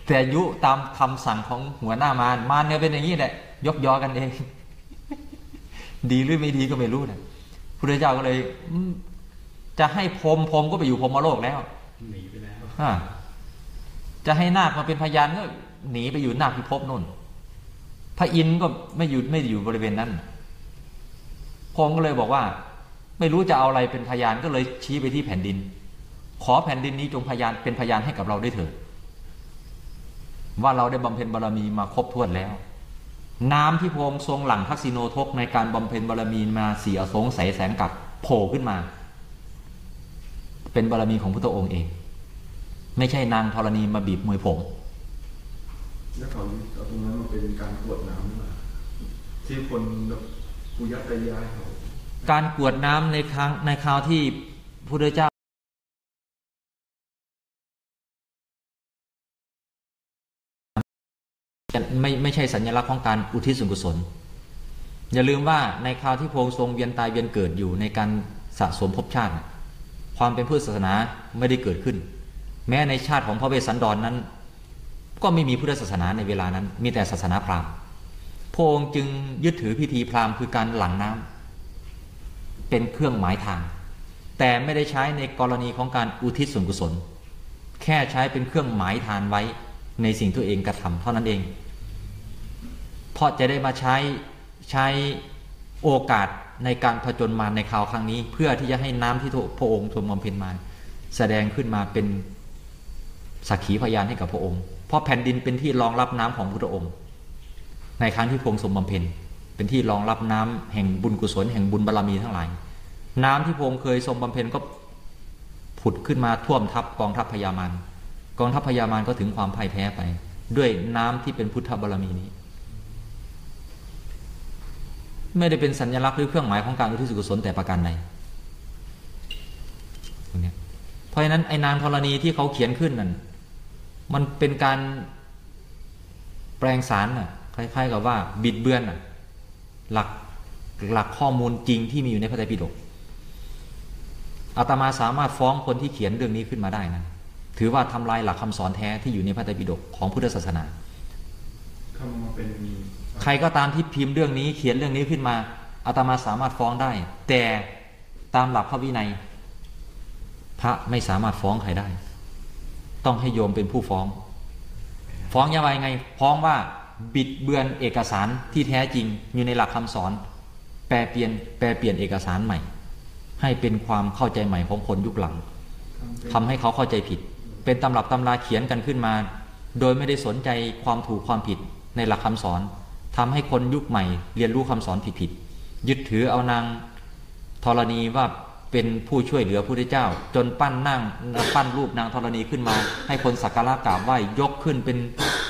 A: แต่ยุตามคำสั่งของหัวหน้ามารมารเนี่ยเป็นอย่างนี้แหละ ยกยอกันเอง ดีหรือไม่ดีก็ไม่รู้นะ พระเจ้าก็เลยอืมจะให้พรหมพรหมก็ไปอยู่พรหมโลกแล้ว
F: หนีไปแล้ว
A: อ่าจะให้นาคมาเป็นพยานก็หนีไปอยู่นาคพิภพนู่น พระอินทร์ก็ไม่อยู่ไม่อยู่บริเวณนั้นพรหมก็เลยบอกว่า ไม่รู้จะเอาอะไรเป็นพยานก็เลยชี้ไปที่แผ่นดิน ขอแผ่นดินนี้จงพยานเป็นพยานให้กับเราด้วยเถิดว่าเราได้บำเพ็ญบารมีมาครบถ้วนแล้ว น้ำที่พระองค์ทรงหลั่งทักษิโนทกในการบำเพ็ญบารมีมาเสียสงใสยแสงกับโผล่ขึ้นมา เป็นบารมีของพระองค์เอง ไม่ใช่นางธรณีมาบีบมวยผม
G: แล้วเขาเอาตรงนั้นมาเป็นการกรวดน้ำมาที่คนแบบปุยตายายเขา
A: การกรวดน้ำในครั้งในคราวที่พระพุทธเจ้า ไม่ไม่ใช่สัญลักษณ์ของการอุทิศส่วนกุศล อย่าลืมว่าในคราวที่พระองค์ทรงเวียนตายเวียนเกิดอยู่ในการสะสมภพชาติ ความเป็นพุทธศาสนาไม่ได้เกิดขึ้น แม้ในชาติของพระเวสสันดรนนั้น ก็ไม่มีพุทธศาสนาในเวลานั้น มีแต่ศาสนาพราหมณ์พระองค์จึงยึดถือพิธีพราหมณ์คือการหลั่งน้ำเป็นเครื่องหมายทาง แต่ไม่ได้ใช้ในกรณีของการอุทิศส่วนกุศล แค่ใช้เป็นเครื่องหมายทานไว้ในสิ่งที่ตัวเองกระทำเท่านั้นเอง เพราะจะได้มาใช้ใช้โอกาสในการผจญมารในคราวครั้งนี้ เพื่อที่จะให้น้ำที่พระองค์ทรงบำเพ็ญมาแสดงขึ้นมาเป็นสักขีพยานให้กับพระองค์ เพราะแผ่นดินเป็นที่รองรับน้ำของพระองค์ ในครั้งที่พระองค์ทรงบำเพ็ญเป็นที่รองรับน้ำแห่งบุญกุศลแห่งบุญบารรมีทั้งหลาย น้ำที่พระองค์เคยทรงบำเพ็ญก็ผุดขึ้นมาท่วมทับกองทัพพญามารกองทัพพญามารก็ถึงความพ่ายแพ้ไป ด้วยน้ำที่เป็นพุทธบารรมีนี้ ไม่ได้เป็นสัญลักษณ์หรือเครื่องหมายของการอุทิศส่วนกุศลแต่ประการใดเพราะฉะนั้นไอ้นางธรณีที่เขาเขียนขึ้นนั่นมันเป็นการแปลงสารน่ะคล้ายๆกับว่าบิดเบือนน่ะหลักหลักข้อมูลจริงที่มีอยู่ในพระไตรปิฎกอาตมาสามารถฟ้องคนที่เขียนเรื่องนี้ขึ้นมาได้นะถือว่าทำลายหลักคำสอนแท้ที่อยู่ในพระไตรปิฎกของพุทธศาสนา
G: เข้ามาเป็น
A: ใครก็ตามที่พิมพ์เรื่องนี้เขียนเรื่องนี้ขึ้นมาอาตมาสามารถฟ้องได้ แต่ตามหลักพระวินัย พระไม่สามารถฟ้องใครได้ ต้องให้โยมเป็นผู้ฟ้อง ฟ้องยังไงไงฟ้องว่าบิดเบือนเอกสารที่แท้จริงอยู่ในหลักคำสอน แปลเปลี่ยนแปลเปลี่ยนเอกสารใหม่ ให้เป็นความเข้าใจใหม่ของคนยุคหลังทำให้เขาเข้าใจผิด เป็นตำรับตำราเขียนกันขึ้นมา โดยไม่ได้สนใจความถูกความผิดในหลักคำสอน ทำให้คนยุคใหม่ เรียนรู้คำสอนผิดๆยึดถือเอานางธรณีว่าเป็นผู้ช่วยเหลือพระพุทธเจ้า จนปั้นนั่งปั้นรูปนางธรณีขึ้นมา ให้คนสักการะกราบไหว้ยกขึ้นเป็น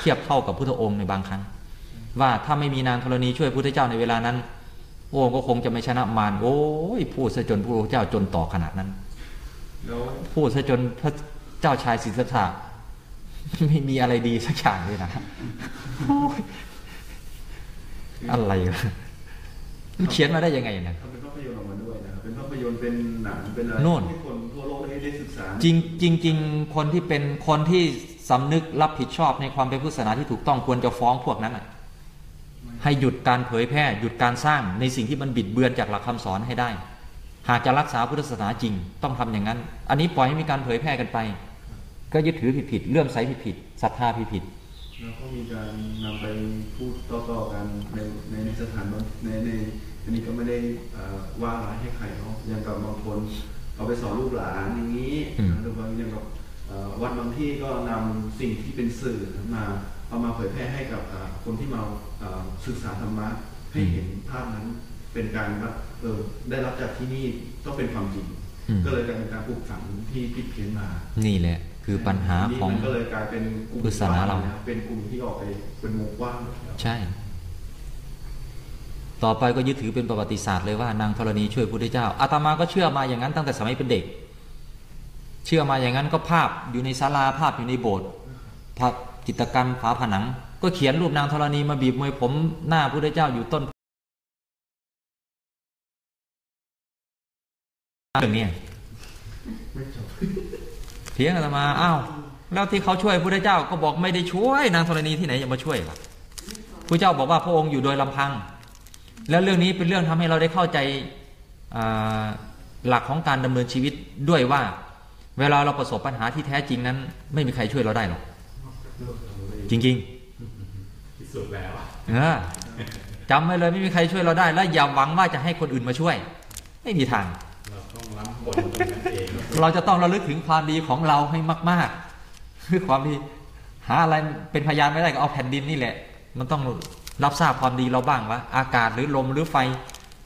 A: เทียบเท่ากับพุทธองค์ในบางครั้ง ว่าถ้าไม่มีนางธรณีช่วยพระพุทธเจ้าในเวลานั้น โอ้ก็คงจะไม่ชนะมารโอ้ยพูดซะจนพระพุทธเจ้าจนต่อขนาดนั้น
G: แล้ว
A: พูดซะจนพระเจ้าชายสิทธัตถะไม่มีอะไรดีสักอย่างเลยนะ อ้ยอะไรวะมันเขียนมาได้ยังไงนะ
G: ทำเป็นภาพยนตร์ออกมาด้วยนะครับเป็นภาพยนตร์เป็นหนังเป็นอะไร
A: โน่น
G: ให้คนทั่วโลกได้ได้ศึกษา
A: จริงจริงจริงคนที่เป็นคนที่สำนึกรับผิดชอบในความเป็นพุทธศาสนาที่ถูกต้องควรจะฟ้องพวกนั้นน่ะให้หยุดการเผยแพร่หยุดการสร้างในสิ่งที่มันบิดเบือนจากหลักคำสอนให้ได้ หากจะรักษาพุทธศาสนาจริง ต้องทำอย่างนั้น อันนี้ปล่อยให้มีการเผยแพร่กันไป ก็ยึดถือผิดๆเลื่อมใสผิดๆศรัทธาผิด
G: แล้วก็มีการนำไปพูดต่อๆกันในในในสถานบันในในอันนี้ก็ไม่ได้เอ่อว่าร้ายให้ใครเนาะอย่างกับบางคนเอาไปสอนลูกหลานอย่างนี้
A: อืม
G: หรือบางอย่างกับเอ่อวัดบางที่ก็นำสิ่งที่เป็นสื่อมาเอามาเผยแพร่ให้กับอ่าคนที่มาอ่าศึกษาธรรมะให้เห็นภาพนั้นเป็นการว่าเออได้รับจากที่นี่ต้องเป็นความจริง
A: อืม
G: ก็เลยกลายเป็นการปลูกฝังที่ผิดเพี้ยนมา
A: นี่แหละ คือปัญหาของ
G: นี่มันก็เลยกลายเป็นกลุ่ม
A: พุทธศาสนาเรา
G: เป็นกลุ่มที่ออกไปเป็นวงกว้าง
A: ใช่ ต่อไปก็ยึดถือเป็นประวัติศาสตร์เลยว่านางธรณีช่วยพระพุทธเจ้าอาตมาก็เชื่อมาอย่างนั้นตั้งแต่สมัยเป็นเด็ก เชื่อมาอย่างนั้นก็ภาพอยู่ในศาลาภาพอยู่ในโบสถ์ภาพจิตรกรรมฝาผนัง ก็เขียนรูปนางธรณีมาบีบมวยผมหน้าพระพุทธเจ้าอยู่ต้นเรื่องเนี้ย
G: ไม่จบ
A: เถียงอาตมาอ้าวแล้วที่เขาช่วยพระพุทธเจ้าก็บอกไม่ได้ช่วย นางธรณีที่ไหนจะมาช่วยล่ะพระเจ้าบอกว่าพระองค์อยู่โดยลำพัง แล้วเรื่องนี้เป็นเรื่องทำให้เราได้เข้าใจอ่าหลักของการดำเนินชีวิตด้วยว่า เวลาเราประสบปัญหาที่แท้จริงนั้น ไม่มีใครช่วยเราได้หรอกจริง
F: ที่สุดแล้ว
A: ๆเออจำไว้เลยไม่มีใครช่วยเราได้ และอย่าหวังว่าจะให้คนอื่นมาช่วย ไม่มีทาง
F: เราต้องล้ำบนตรงนั้น เรา
A: จะต้องระลึกถึงความดีของเราให้มากๆคือความดีหาอะไรเป็นพยานไม่ได้ก็เอาแผ่นดินนี่แหละ มันต้องรับทราบความดีเราบ้างว่าอากาศหรือลมหรือไฟ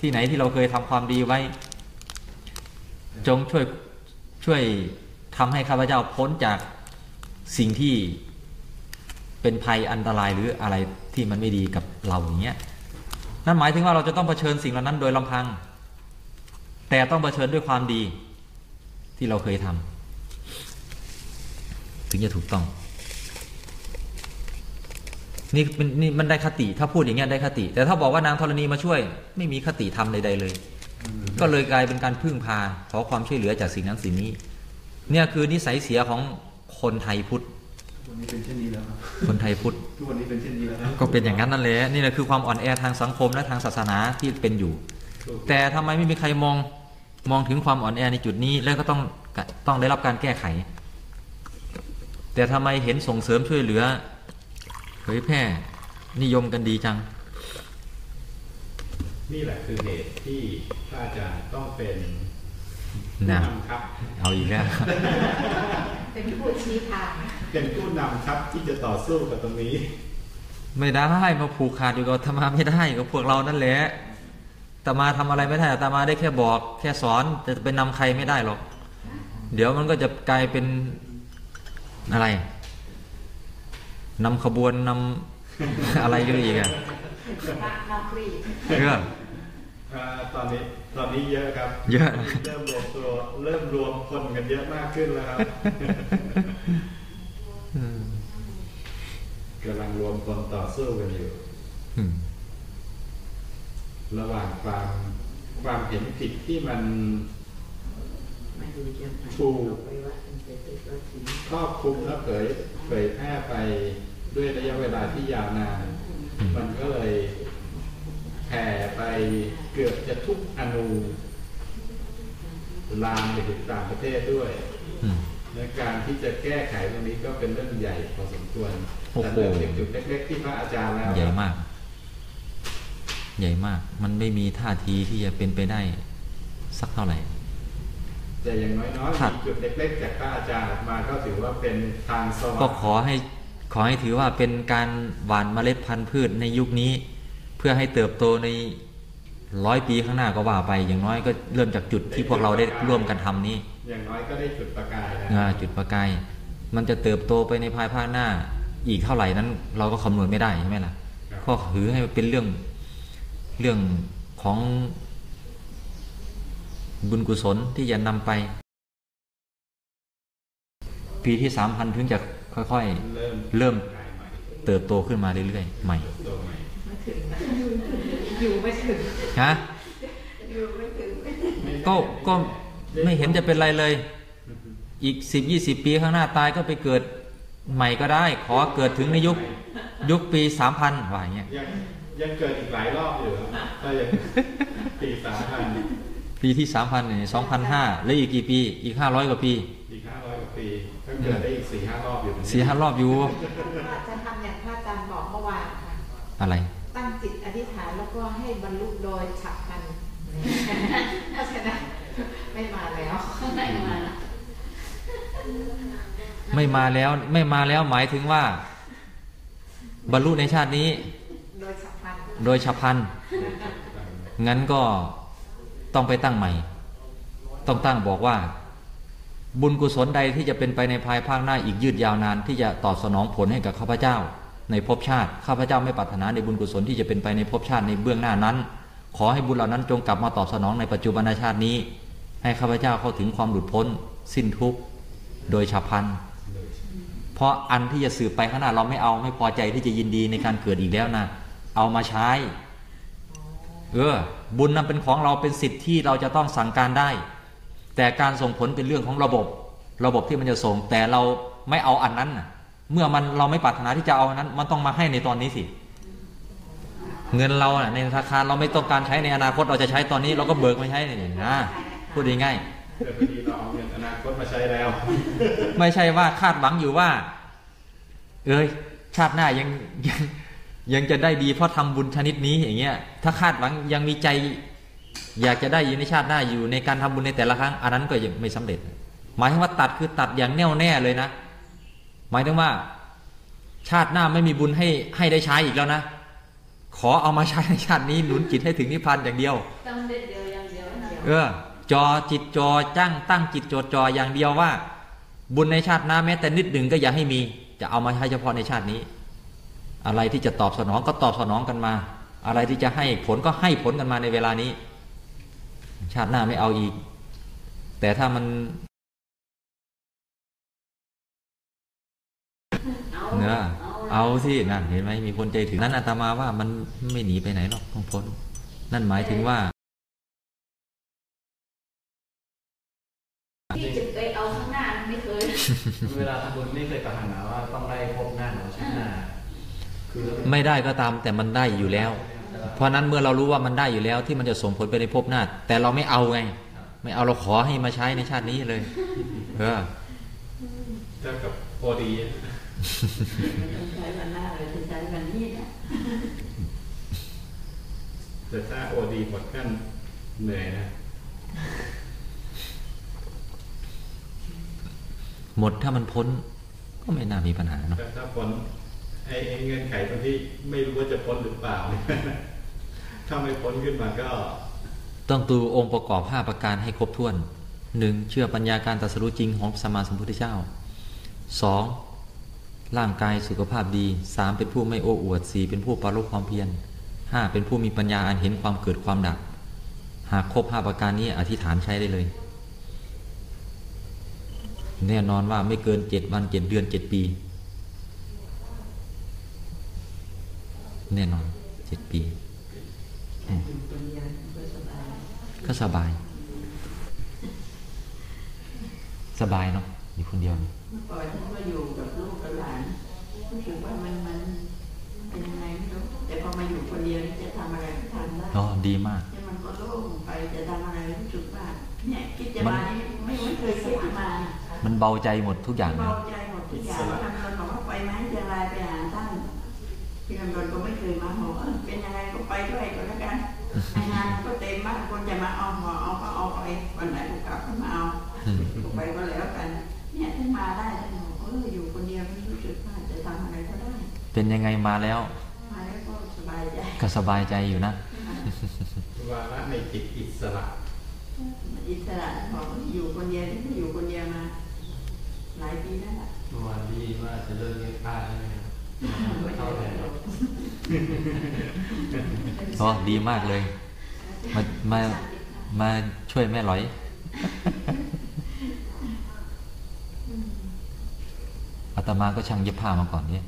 A: ที่ไหนที่เราเคยทำความดีไว้ จงช่วยช่วยทำให้ข้าพเจ้าพ้นจากสิ่งที่เป็นภัยอันตรายหรืออะไรที่มันไม่ดีกับเราอย่างเงี้ยนั่นหมายถึงว่าเราจะต้องเผชิญสิ่งเหล่านั้นโดยลำพัง แต่ต้องเผชิญด้วยความดี ที่เราเคยทำถึงจะถูกต้อง นี่มันนี่มันได้คติ ถ้าพูดอย่างเงี้ยได้คติ แต่ถ้าบอกว่านางธรณีมาช่วย ไม่มีคติธรรมใดๆเลย ก็เลยกลายเป็นการพึ่งพาขอความช่วยเหลือจากสิ่งนั้นสิ่งนี้ เนี่ยคือนิสัยเสียของคนไทยพุทธ
G: ทุกวันนี้เป็นเช่นนี้แล้วครับ
A: คนไทยพุทธ
G: ทุกวันนี้เป็นเช่นนี้แล้วครับ
A: ก็เป็นอย่างนั้นนั่นแหละนี่แหละคือความอ่อนแอทางสังคมและทางศาสนาที่เป็นอยู่ แต่ทำไมไม่มีใครมอง มองถึงความอ่อนแอในจุดนี้แล้วก็ต้องต้องได้รับการแก้ไข แต่ทำไมเห็นส่งเสริมช่วยเหลือ เผยแพร่นิยมกันดีจัง
F: นี่แหละคือเหตุที่พระอาจารย์ต้องเป็น
A: นะ
F: ผู้นำครับ
A: เอาอีกแล้ว
C: เป็นผู้ชี้ทาง
F: เป็นผู้นำครับที่จะต่อสู้กับตรงนี้
A: ไม่ได้มาผูกขาดอยู่กับอาตมาไม่ได้กับพวกเรานั่นแหละอา ตมาทำอะไรไม่ได้อาตมาได้แค่บอก แค่สอนจะไปนำใครไม่ได้หรอก เดี๋ยวมันก็จะกลายเป็นอะไรนำขบวนนำอะไรกันอีกอะ
C: พระนอกรีด
A: เรื่อง
F: อ่าตอนนี้ตอนนี้เยอะครับ
A: เยอะ
F: เริ่มรวมตัวเริ่มรวมคนกันเยอะมากขึ้นแล้วครับ
A: อืม
F: กำลังรวมคนต่อสู้กันอยู่
A: อืม
F: ระหว่างความความเห็นผิดที่มัน
D: มาดูเจ้าค่ะ
F: ถูก
D: เอาไปวัดเป็นเศรษฐกิจที
F: ครอบคลุมและเผยเผยแพร่ไปด้วยระยะเวลาที่ยาวนาน มันก็เลยแผ่ไปเกือบจะทุกอนูลามไปถึงต่างประเทศด้วย
A: อืม
F: ในการที่จะแก้ไขตรงนี้ก็เป็นเรื่องใหญ่พอสมควร
A: โอ้โห
F: แต่เริ่มจากจุดเล็กๆที่พระอาจารย์แล้ว
A: ใหญ่มาก ใหญ่มาก มันไม่มีท่าทีที่จะเป็นไปได้สักเท่าไหร่
F: แต่อย่างน้อย
A: ครับ
F: ๆมีจุดเล็กๆจากพระอาจารย์ออกมาก็ถือว่าเป็นทางสว่าง
A: ก็ขอให้ขอให้ถือว่าเป็นการหว่านเมล็ดพันธุ์พืชในยุคนี้ เพื่อให้เติบโตในร้อยปีข้างหน้าก็ว่าไป อย่างน้อยก็เริ่มจากจุดที่พวกเราได้ร่วมกันทำนี้
F: อย่างน้อยก็ได้จุดประกายนะ
A: อ่าจุดประกาย มันจะเติบโตไปในภายภาคหน้า อีกเท่าไหร่นั้น เราก็คำนวณไม่ได้ใช่ไหมล่ะก็ถือให้มันเป็นเรื่อง เรื่องของบุญกุศลที่จะนำไป ปีที่สามพันถึงจะค่อย
F: เริ่ม
A: ๆเริ่ม
F: กายใหม่
A: เติบโตขึ้นมาเรื่อยๆ ใหม่
F: เติบโตใหม่
C: ไม่ถึงนะอยู่ไม่ถึง
A: ฮะ
E: อยู่ไม่ถึง
A: ก็ก็ไม่เห็นจะเป็นไรเลย อีกสิบยี่สิบปีข้างหน้าตายก็ไปเกิดใหม่ก็ได้ ขอเกิดถึงในยุคยุคปีสามพันว่าอย่างเงี้ย
F: ยังยังเกิดอีกหลายรอบอยู่ถ้ายังปีสามพัน
A: ปีที่สามพันเนี่ยสองพันห้าแล้วอีกกี่ปี อีกห้าร้อยกว่าปี
F: อีกห้าร้อยกว่าปีถ้าเกิดได้อีกสี่ห้ารอบอยู่ตรงนี้
A: สี่ห้ารอบอยู่
C: จะทำอย่างพระอาจารย์บอกเมื่อวานค่ะ
A: อะไร
C: ตั้งจิตอธิษฐานแล้วก็ให้บรรลุโดยฉับพลันเพราะฉะนั้นไม่มาแล้ว
D: ไม่มานะ
A: ไม่มาแล้วไม่มาแล้วหมายถึงว่า บรรลุในชาตินี้
C: โดยฉับพลัน
A: โดยฉับพลันงั้นก็ต้องไปตั้งใหม่ ต้องตั้งบอกว่า บุญกุศลใดที่จะเป็นไปในภายภาคหน้าอีกยืดยาวนาน ที่จะตอบสนองผลให้กับข้าพเจ้า ในภพชาติข้าพเจ้าไม่ปรารถนาในบุญกุศลที่จะเป็นไปในภพชาติในเบื้องหน้านั้น ขอให้บุญเหล่านั้นจงกลับมาตอบสนองในปัจจุบันชาตินี้ ให้ข้าพเจ้าเข้าถึงความหลุดพ้น สิ้นทุกข์โดยฉับพลันเพราะอันที่จะสืบไปข้างหน้าเราไม่เอาไม่พอใจที่จะยินดีในการเกิดอีกแล้วนะ เอามาใช้ เออ บุญนั้นเป็นของเราเป็นสิทธิ์ที่เราจะต้องสั่งการได้ แต่การส่งผลเป็นเรื่องของระบบ ระบบที่มันจะส่ง แต่เราไม่เอาอันนั้นน่ะเมื่อมันเราไม่ปรารถนาที่จะเอาอันนั้น มันต้องมาให้ในตอนนี้สิ เงินเราน่ะในธนาคารเราไม่ต้องการใช้ในอนาคตเราจะใช้ตอนนี้ เราก็เบิกมาใช้นี่นะพูดง่ายๆ
F: แต่พอดีเราเอาเงินอนาคตมาใช้แล้ว
A: ไม่ใช่ว่าคาดหวังอยู่ว่า เอ้ยชาติหน้ายังยัง ยังจะได้ดีเพราะทำบุญชนิดนี้อย่างเงี้ยถ้าคาดหวังยังมีใจ อยากจะได้อยู่ในชาติหน้าอยู่ในการทำบุญในแต่ละครั้ง อันนั้นก็ยังไม่สำเร็จ หมายถึงว่าตัดคือตัดอย่างแน่วแน่เลยนะ หมายถึงว่า ชาติหน้าไม่มีบุญให้ให้ได้ใช้อีกแล้วนะขอเอามาใช้ในชาตินี้หนุนจิตให้ถึงนิพพานอย่างเดียว
D: ต้องเด็ดเดียวอย่างเดียวนะ
A: เออจอจิตจอจ้างตั้งจิตจดจออย่างเดียวว่า บุญในชาติหน้าแม้แต่นิดหนึ่งก็อย่าให้มี จะเอามาใช้เฉพาะในชาตินี้ อะไรที่จะตอบสนองก็ตอบสนองกันมา อะไรที่จะให้ผลก็ให้ผลกันมาในเวลานี้ ชาติหน้าไม่เอาอีก แต่ถ้ามัน
D: เอา
A: เนื้อ
D: เอา
A: เอาสินั่นเห็นไหมมีคนใจถึงนั่นอาตมาว่ามันไม่หนีไปไหนหรอกต้องพ้น นั่นหมายถึงว่า
D: ที่จะไปเอาข้างหน้าไม่เคย
H: เวลาทำบุญ ไม่ได้
A: ก็ตามแต่มันได้อยู่แล้ว เพราะนั้นเมื่อเรารู้ว่ามันได้อยู่แล้วที่มันจะส่งผลไปในภพหน้า แต่เราไม่เอาไง ไม่เอาเราขอให้มาใช้ในชาตินี้เลยเออ
F: เท่ากับพอดี
D: ต้องใช้วันหน้าเลยจะใช้วันนี้นะ
F: แต่ถ้าโอดีหมดกันเหนื่อยนะ
A: หมดถ้ามันพ้น ก็ไม่น่ามีปัญหาเนาะ
F: ถ้าถ้าพ้น ไอ้เงื่อนไขตรงที่ไม่รู้ว่าจะพ้นหรือเปล่า ถ้าไม่พ้นขึ้นมาก็
A: ต้องดูองค์ประกอบ5ประการให้ครบถ้วนหนึ่งเชื่อปัญญาการตรัสรู้จริงของสมมาสัมพุทธเจ้าสองร่างกายสุขภาพดีสามเป็นผู้ไม่โอ้อวดสี่เป็นผู้ปรารบความเพียรห้าเป็นผู้มีปัญญาอันเห็นความเกิดความดับ หากครบห้าประการนี้อธิษฐานใช้ได้เลย แน่นอนว่าไม่เกินเจ็ดวันเจ็ดเดือนเจ็ดปี แน่นอนเจ็ดปี
D: อยู่คนเดียวก็สบาย
A: ก็สบาย สบายเนาะอยู่คนเดียว
D: เมื่อก่อนฉันก็อยู่กับลูกกับหลานรู้สึกว่ามันมันเป็นยังไงไม่รู้แต่พอมาอยู่คนเดียวนี่จะทำอะไรก็ทำได้
A: อ๋อดีมาก
D: แต่มันก็โล่งไปจะทำอะไรรู้สึกว่าเนี่ยคิดจะมานี่ไม่ไม่เคยคิดจะมา
A: มันเบาใจหมดทุกอย่างเล
D: เบายใจหมดทุกอย่างทำนนบอกว่าไปไหมจะไลน์ไปหา ท่านพี่นนท์ก็ไม่เคยมาบอกเออเป็นยังไงก็ไปด้วยก็แล้วกันในงานก็เต็มมากคนจะมาเอาหอเอาก็เอาไปวันไหนก็กลับก็มาเอา
A: อืม
D: ก็ไปก็แล้วกัน เนี่ยถ้ามาได้ฉันบอกเอออยู่คนเดียวไม่รู้สึกว่าจะทำอะไรก็ได้
A: เป็นยังไงมาแล้ว
D: มาแล้วก็สบายใจ
A: ก็สบายใจอยู่นะ
F: วาระในจิตอิสระ
D: อิสระบอกว่าอยู่คนเดียวนี่อยู่คนเดียวมา หลายปีแล้วล่ะ
H: เมื่อวานดีว่าจะเลิกเลี้ยงปลาใช่ไหมครับไม่เข้าแล้ว
A: อ๋อดีมากเลย มามามาช่วยแม่หลอย อาตมาก็ช่างเย็บผ้ามาก่อนเนี่ย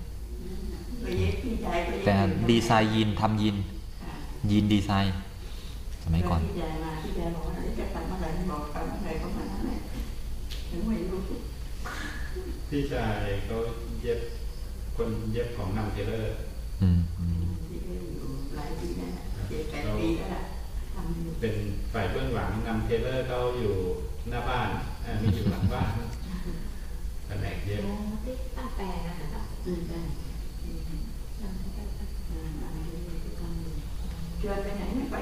D: ก็เย็บพี่ชายก็เย็บ
A: แต่ดีไซน์ยีนทำยีน
D: ค่ะ
A: ยีนดีไซน์ สมัยก่อน
D: พี่ชายมาพี่ชายบอกว่าจะทำเมื่อไหร่บอกทำเมื่อไหร่ก็มานั่นแหละถึงไม่รู้
F: พี่ชายเขาเย็บ คนเย็บของนางเทเลอร์
A: อืม
D: ที่เป็
F: นฝ่ายเบื้องหลังนำเทเลอร์เขาอยู่หน้าบ้านมีอยู่หลังบ้านแผนกเย็บ
C: ตั้งแปลนะคะ
D: อืมไชวนไปไหนไม่ไป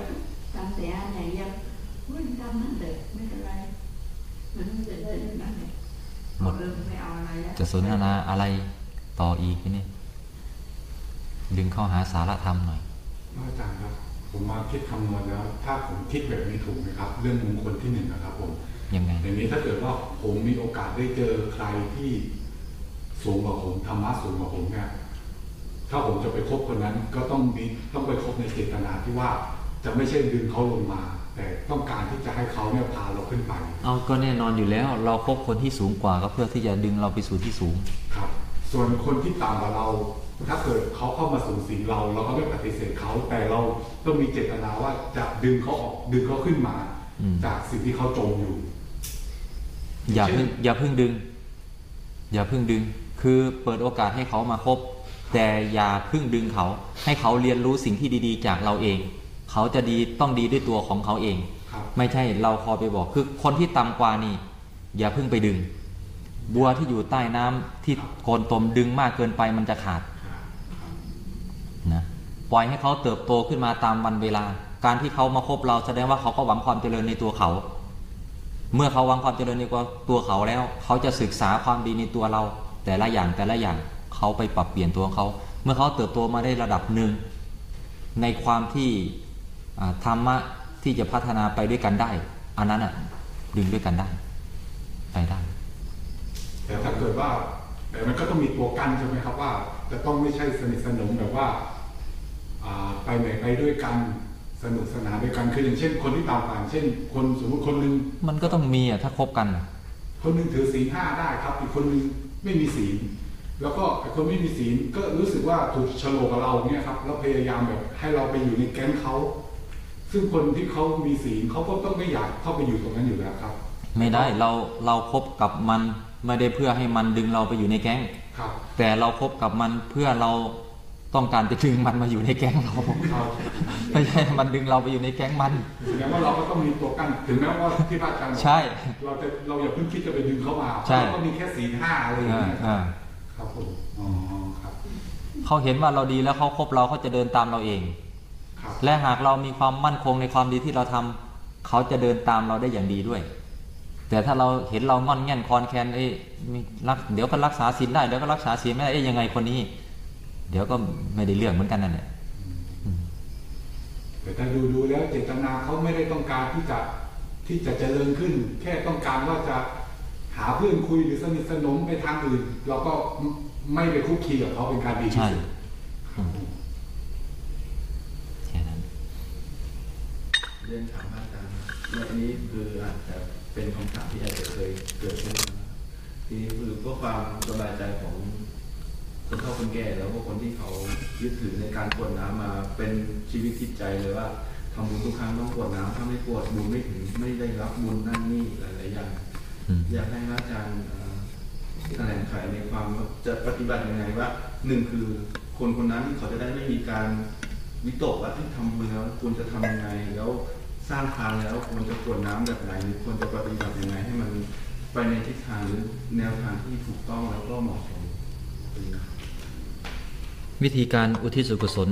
D: ทำเสียไหนยังวุ้นทำนั่นเลยไม่เป็นไรมันจะได้นั่นเลยหมดไม่เอาอะไร
A: จะสนอนาอะไร ต่ออีกทีนี่ดึงเข้าหาสาระธรรมหน่อย
B: อาจารย์ครับ ผมมาคิดคำนวณแล้ว ถ้าผมคิดแบบนี้ถูกไหมครับ เรื่องมงคลที่หนึ่งนะครับ ผม
A: ยังไง
B: อย่างนี้ถ้าเกิดว่าผมมีโอกาสได้เจอใครที่สูงกว่าผมธรรมะสูงกว่าผมเนี่ยถ้าผมจะไปคบคนนั้นก็ต้องมีต้องไปคบในเจตนาที่ว่าจะไม่ใช่ดึงเขาลงมา แต่ต้องการที่จะให้เขาเนี่ยพาเราขึ้นไป
A: เอาก็แน่นอนอยู่แล้ว เราคบคนที่สูงกว่าก็เพื่อที่จะดึงเราไปสู่ที่สูง
B: ครับ ส่วนคนที่ต่ำกว่าเรา ถ้าเกิดเขาเข้ามาสูงสิงเรา เราก็ไม่ปฏิเสธเขาแต่เราต้องมีเจตนาว่าจะดึงเขาออกดึงเขาขึ้นมา
A: อืม
B: จากสิ่งที่เขาจมอยู่
A: อย่าเพิ่งอย่าเพิ่งดึง อย่าเพิ่งดึง คือเปิดโอกาสให้เขามาคบ แต่อย่าเพิ่งดึงเขา ให้เขาเรียนรู้สิ่งที่ดีๆ จากเราเอง เขาจะดีต้องดีด้วยตัวของเขาเอง
B: ครับ
A: ไม่ใช่เราคอยไปบอกคือคนที่ต่ำกว่านี่ อย่าเพิ่งไปดึง บัวที่อยู่ใต้น้ำที่โคนตมดึงมากเกินไปมันจะขาดนะปล่อยให้เขาเติบโตขึ้นมาตามวันเวลา การที่เขามาคบเราแสดงว่าเขาก็หวังความเจริญในตัวเขา เมื่อเขาหวังความเจริญในตัวเขาแล้ว เขาจะศึกษาความดีในตัวเรา แต่ละอย่างแต่ละอย่างเขาไปปรับเปลี่ยนตัวของเขา เมื่อเขาเติบโตมาได้ระดับหนึ่งในความที่อ่าธรรมะที่จะพัฒนาไปด้วยกันได้ อันนั้นอะดึงด้วยกันได้ ไปได้
B: แต่ถ้าเกิดว่า แต่มันก็ต้องมีตัวกั้นใช่ไหมครับว่า จะต้องไม่ใช่สนิทสนมแบบว่าอ่าไปไหนไปด้วยกันสนุกสนานด้วยกันคืออย่างเช่น คนที่ต่างกันเช่น คนสมมติคนหนึ่ง
A: มันก็ต้องมีอะถ้าคบกันน่ะ
B: คนหนึ่งถือศีลห้าได้ครับ อีกคนหนึ่งไม่มีศีลแล้วก็ไอ้คนไม่มีศีลก็รู้สึกว่าถูกฉลกกับเราเนี่ยครับแล้วพยายามแบบให้เราไปอยู่ในแก๊งเขาซึ่งคนที่เขามีศีลเขาก็ต้องไม่อยากเข้าไปอยู่ตรงนั้นอยู่แล้วครับ
A: ไม่ได้เราเราคบกับมัน ไม่ได้เพื่อให้มันดึงเราไปอยู่ในแก๊ง
B: ครับ
A: แต่เราคบกับมันเพื่อเราต้องการจะดึงมันมาอยู่ในแก๊งเรา
B: ครับ
A: ไม่ใช่ มันดึงเราไปอยู่ในแก๊งมัน
B: แสดงว่าเราก็ต้องมีตัวกั้น ถึงแม้ว่าที่พระอาจารย์บอก
A: ใช่
B: เราจะเราอย่าเพิ่งคิดจะไปดึงเขามาเพ
A: ใช่
B: ราะเราก็มีแค่ศีลห้าอะไรอย่าง
A: อ่า
B: เงี้ย
A: อ่า
B: ครับผมอ๋อครับ
A: เขาเห็นว่าเราดีแล้วเขาคบเราเขาจะเดินตามเราเอง
B: ครับ
A: และหากเรามีความมั่นคงในความดีที่เราทำเขาจะเดินตามเราได้อย่างดีด้วย แต่ถ้าเราเห็นเรางอนแง่นคอนแคนเอ้ยมีรักเดี๋ยวก็รักษาศีลได้เดี๋ยวก็รักษาศีลไม่ได้เอ้ยยังไงคนนี้ เดี๋ยวก็ไม่ได้เรื่องเหมือนกันนั่นแหละอืม
B: แต่ถ้าดูดูแล้วเจตนาเขาไม่ได้ต้องการที่จะที่จะเจริญขึ้น แค่ต้องการว่าจะหาเพื่อนคุยหรือสนิทสนมไปทางอื่นเราก็ไม่ไปคุกคีกับเขาเป็นการดีที่
A: ใช่
B: สุด
A: อืมแค่นั้น
G: เรื่องถามอาจารย์เนี่ยอันนี้คืออาจจะ เป็นคำถามที่อาจจะเคยเกิดขึ้นมาทีนี้คือเพื่อความสบายใจของคนเฒ่าคนแก่แล้วก็คนที่เขายึดถือในการกรวดน้ำมาเป็นชีวิตจิตใจเลยว่าทำบุญทุกครั้งต้องกรวดน้ำถ้าไม่กรวดบุญไม่ถึงไม่ได้รับบุญนั่นนี่หลายๆอย่าง
A: อืม
G: อยากให้พระอาจารย์เอ่อแถลงไขในความว่าจะปฏิบัติยังไงว่าหนึ่งคือคนคนนั้นเขาจะได้ไม่มีการวิตกว่าที่ทำบุญแล้วควรจะทำยังไงแล้ว สร้างทานแล้วควรจะกรวดน้ำแบบไหนหรือควรจะปฏิบัติยังไงให้มันไปในทิศทางหรือแนวทางที่ถูกต้องแล้วก็เหมาะสม
A: วิธีการอุทิศส่วนกุศล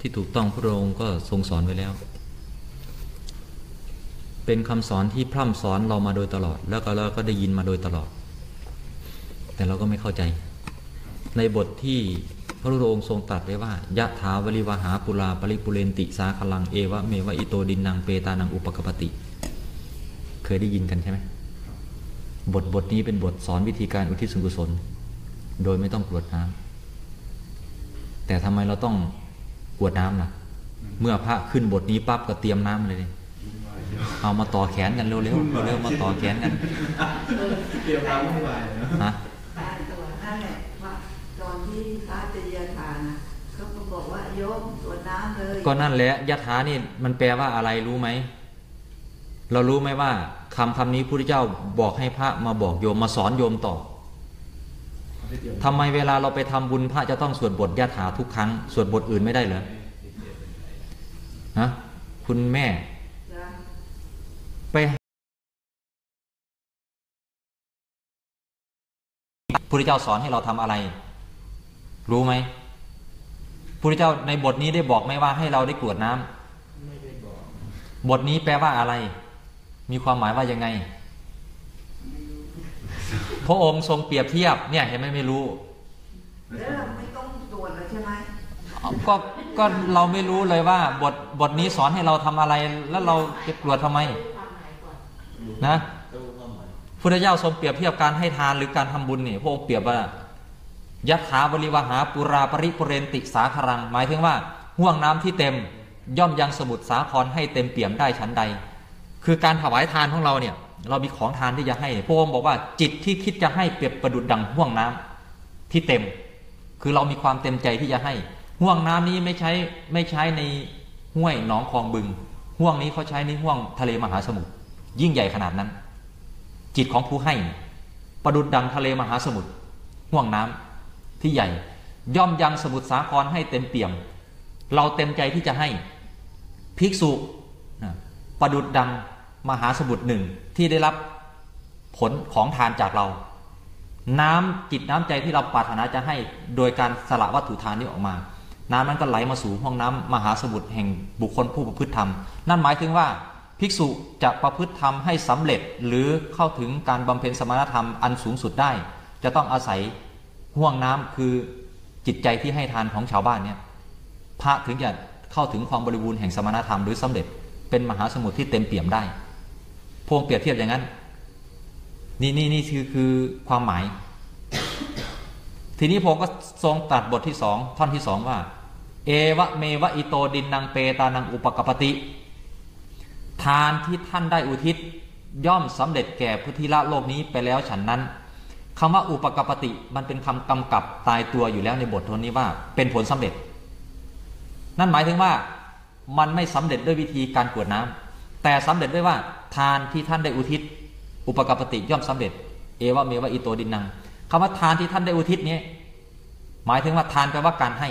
A: ที่ถูกต้องพระองค์ก็ทรงสอนไว้แล้ว เป็นคำสอนที่พร่ำสอนเรามาโดยตลอด แล้วก็เราก็ได้ยินมาโดยตลอด แต่เราก็ไม่เข้าใจ ในบทที่ พระพุทธองค์ทรงตรัสไว้ว่ายะถาวริวหาปุราปริปุเรนติสาคลังเอวะเมวะอิโตดินนางเปตานังอุปกปปติ เคยได้ยินกันใช่ไหมบทบทนี้เป็นบทสอนวิธีการอุทิศส่วนกุศล โดยไม่ต้องกรวดน้ำแต่ทำไมเราต้องกรวดน้ำล่ะ เมื่อพระขึ้นบทนี้ปั๊บก็เตรียมน้ำเลยดิเอามาต่อแขนกันเร็วๆเร็วๆมาต่อแขนกัน
G: เตรียมน้ำไม่ไหวนะ
A: ฮะ
E: แต่ตัวนั่นแหละว่าตอน ที่พระจะเยียทานนะเขาก็บอกว่าโยมตรวจน้ำเลย
A: ก็นั่นแหละยะถานี่มันแปลว่าอะไรรู้ไหมเรารู้ไหมว่าคำคำนี้พระพุทธเจ้าบอกให้พระมาบอกโยมมาสอนโยมต่อทำไมเวลาเราไปทำบุญพระจะต้องสวดบทยะถาทุกครั้งสวดบทอื่นไม่ได้เหรอฮะคุณแม่
E: จ้ะ
A: ไปพระพุทธเจ้าสอนให้เราทำอะไร รู้ไหมพระพุทธเจ้าในบทนี้ได้บอกไหมว่าให้เราได้กรวดน้ำ
F: ไม่ได้บอก
A: บทนี้แปลว่าอะไร มีความหมายว่ายังไง พระองค์ทรงเปรียบเทียบ เนี่ยเห็นไหมไม่รู้
E: แล้วเราไม่ต้องตรวจเลยใช่ไหม
A: ก็ก็เราไม่รู้เลยว่า บทบทนี้สอนให้เราทำอะไร แล้วเราจะกลัวทำไม นะพุทธเจ้าทรงเปรียบเทียบการให้ทานหรือการทำบุญนี่พระองค์เปรียบว่า ยัตถาบริวหาปุราปริปุเรนติสาครัง หมายถึงว่าห่วงน้ำที่เต็มย่อมยังสมุทรสาครให้เต็มเปี่ยมได้ชั้นใด คือการถวายทานของเราเนี่ย เรามีของทานที่จะให้พระองค์บอกว่าจิตที่คิดจะให้เปรียบประดุดดังห่วงน้ำที่เต็ม คือเรามีความเต็มใจที่จะให้ห่วงน้ำนี้ไม่ใช้ไม่ใช้ในห้วยหนองคลองบึงห่วงนี้เขาใช้ในห่วงทะเลมหาสมุทรยิ่งใหญ่ขนาดนั้น จิตของผู้ให้ ประดุดดังทะเลมหาสมุทรห่วงน้ำ ที่ใหญ่ ย่อมยังสมุทรสาครให้เต็มเปี่ยม เราเต็มใจที่จะให้ภิกษุประดุดดังมหาสมุทรหนึ่งที่ได้รับผลของทานจากเรา น้ำจิตน้ำใจที่เราปรารถนาจะให้โดยการสละวัตถุทานนี้ออกมา น้ำนั้นก็ไหลมาสู่ห้องน้ำมหาสมุทรแห่งบุคคลผู้ประพฤติธรรม นั่นหมายถึงว่าภิกษุจะประพฤติธรรมให้สำเร็จหรือเข้าถึงการบำเพ็ญสมณธรรมอันสูงสุดได้ จะต้องอาศัย ห่วงน้ำคือจิตใจที่ให้ทานของชาวบ้านเนี่ยพระถึงจะเข้าถึงความบริบูรณ์แห่งสมณธรรมหรือสำเร็จเป็นมหาสมุทรที่เต็มเปี่ยมได้พวงเปรียบเทียบอย่างนั้น นี่นี่นี่คือคือความหมาย ทีนี้พงก็ทรงตัดบทที่สองท่อนที่สองว่า เอวะเมวะอิโตดินนางเปตานังอุปกปปติ ทานที่ท่านได้อุทิศย่อมสำเร็จแก่พุทธิละโลกนี้ไปแล้วฉันนั้น คำว่าอุปกปติมันเป็นคำกำกับตายตัวอยู่แล้วในบททนนี้ว่าเป็นผลสำเร็จ นั่นหมายถึงว่ามันไม่สำเร็จด้วยวิธีการกวดน้ำแต่สำเร็จด้วยว่าทานที่ท่านได้อุทิศ อุปกปติย่อมสำเร็จ เอวะเมวะอิโตดินนังคำว่าทานที่ท่านได้อุทิศนี้หมายถึงว่าทานแปลว่าการให้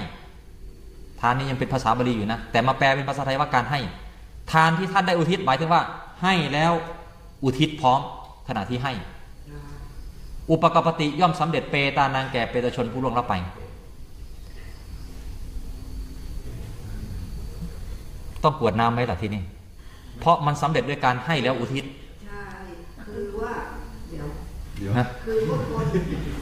A: ทานนี้ยังเป็นภาษาบาลีอยู่นะ แต่มาแปลเป็นภาษาไทยว่าการให้ ทานที่ท่านได้อุทิศหมายถึงว่า ให้แล้วอุทิศพร้อมขณะที่ให้ อุปกปปติย่อมสำเร็จเปตานางแก่เปตชนผู้ล่วงลับไป ต้องกรวดน้ำไหมล่ะที่นี่เพราะมันสำเร็จด้วยการให้แล้วอุทิศ
E: ใช่คือว่าเดี๋ยว
B: เดี๋ยว
A: นะ
E: คือพวกคน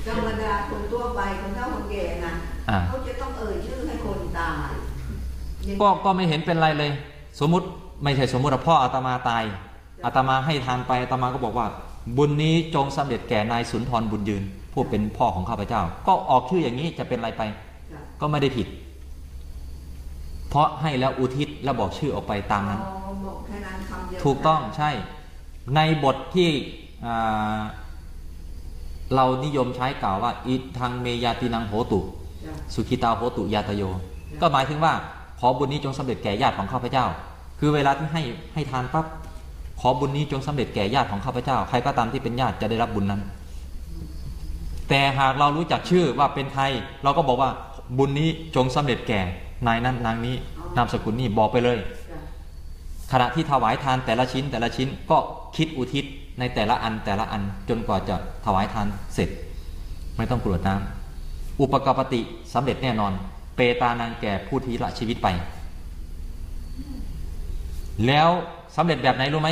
E: ธรรมดาคนทั่วไปคนเฒ่าคนแก่นะ
A: อ่า
E: เขาจะต้องเอ่ยชื่อให้คนตายอย่าง
A: ก็ก็ไม่เห็นเป็นไรเลย สมมุติไม่ใช่สมมุติว่าพ่ออาตมาตายอาตมาให้ทานไปอาตมาก็บอกว่า บุญนี้จงสำเร็จแก่นายสุนทรบุญยืน ผู้เป็นพ่อของข้าพเจ้า ก็ออกชื่ออย่างนี้จะเป็นไรไป
E: จ้ะ
A: ก็ไม่ได้ผิด เพราะให้แล้วอุทิศแล้วบอกชื่อออกไปตามนั้น
E: อ๋อบอกแค่นั้นคำเดียว
A: ถูกต้องใช่ ในบทที่อ่าเรานิยมใช้กล่าวว่า อิทังเมยาตินังโหตุ
E: จ้ะ
A: สุขิตาโหตุยาตโย ก็หมายถึงว่า ขอบุญนี้จงสำเร็จแก่ญาติของข้าพเจ้า คือเวลาที่ให้ให้ทานปั๊บ ขอบุญนี้จงสำเร็จแก่ญาติของข้าพเจ้า ใครก็ตามที่เป็นญาติจะได้รับบุญนั้น แต่หากเรารู้จักชื่อว่าเป็นใคร เราก็บอกว่าบุญนี้จงสำเร็จแก่นายนั้นนางนี้นามสกุลนี้บอกไปเลย ขณะที่ถวายทานแต่ละชิ้นแต่ละชิ้นก็คิดอุทิศในแต่ละอันแต่ละอันจนกว่าจะถวายทานเสร็จ ไม่ต้องกรวดน้ำอุปกปปติสำเร็จแน่นอน เปตานางแก่ผู้ที่ละชีวิตไป แล้ว สำเร็จแบบไหนรู้ไหม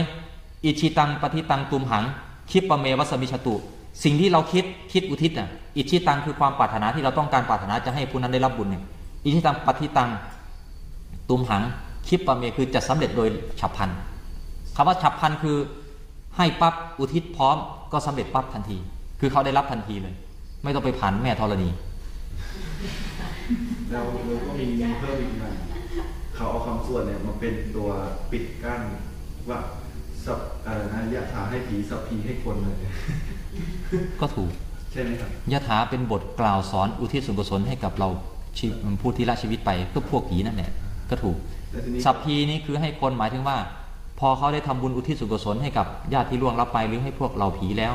A: อิชิตังปฏิตังตุมหัง คิปปะเมวัสมิชตุ สิ่งที่เราคิดคิดอุทิศน่ะอิชิตังคือความปรารถนาที่เราต้องการปรารถนาจะให้ผู้นั้นได้รับบุญเนี่ยอิชิตังปฏิตังตุมหัง คิปปะเมคือจะสำเร็จโดยฉับพลันคำว่าฉับพลันคือให้ปั๊บอุทิศพร้อมก็สำเร็จปั๊บทันที คือเขาได้รับทันทีเลย ไม่ต้องไปผ่านแม่ธรณี
G: เราเราก็มีเพิ่มอีกอย่าง เขาเอาคำส่วนเนี่ยมาเป็นตัวปิดกั้นว่าสับเอ่อนะยะถาให้ผีสับผีให้คนเลย
A: ก็ถูก
G: ใช่ไหมครับ
A: ยถาเป็นบทกล่าวสอนอุทิศส่วนกุศลให้กับเราชีวิตผู้ที่ละชีวิตไปก็พวกผีนั่นแหละก็ถูก
G: แต่ทีนี้
A: สัพพีนี้คือให้คนหมายถึงว่า พอเขาได้ทำบุญอุทิศส่วนกุศลให้กับญาติที่ล่วงลับไปหรือให้พวกเราผีแล้ว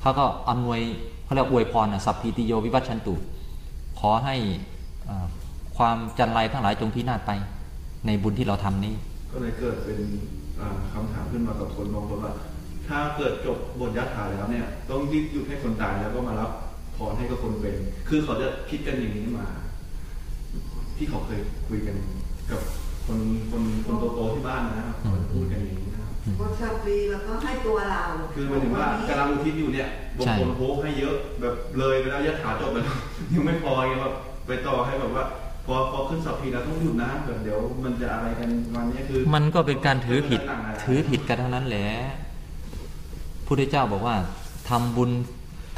A: เขาก็อำนวยเขาเรียกอวยพรนะสัพพีติโยวิวัชชันตุขอให้เอ่อความจันไรทั้งหลายจงพินาศไป ในบุญที่เราทำนี้
G: ก็เลยเกิดเป็นอ่าคำถามขึ้นมากับคนบางคนว่า ถ้าเกิดจบบทยะถาแล้วเนี่ย ต้องรีบหยุดให้คนตายแล้วก็มารับพรให้กับคนเป็น คือเขาจะคิดกันอย่างนี้มา ที่เขาเคยคุยกันกับคนคนคนโตๆที่บ้านนะครับเขาจะพูดกันอย่างนี้นะครับ
E: พอสักปีแล้วก็ให้ตัวเรา
G: คือหมายถึงว่ากำลังอุทิศอยู่เนี่ยบาง
A: ใช่
G: คนโพกให้เยอะแบบเลยไปแล้วยะถาจบไปแล้วยังไม่พอไงแบบไปต่อให้แบบว่า พอพอขึ้นสัพพีแล้วต้องหยุดนะแบบเดี๋ยวมันจะอะไรกันวันนี้คือ
A: มันก็เป็นการถือผิด
G: ต่างๆ
A: ถือผิดกันทั้งนั้นแหละพุทธเจ้าบอกว่าทำบุญ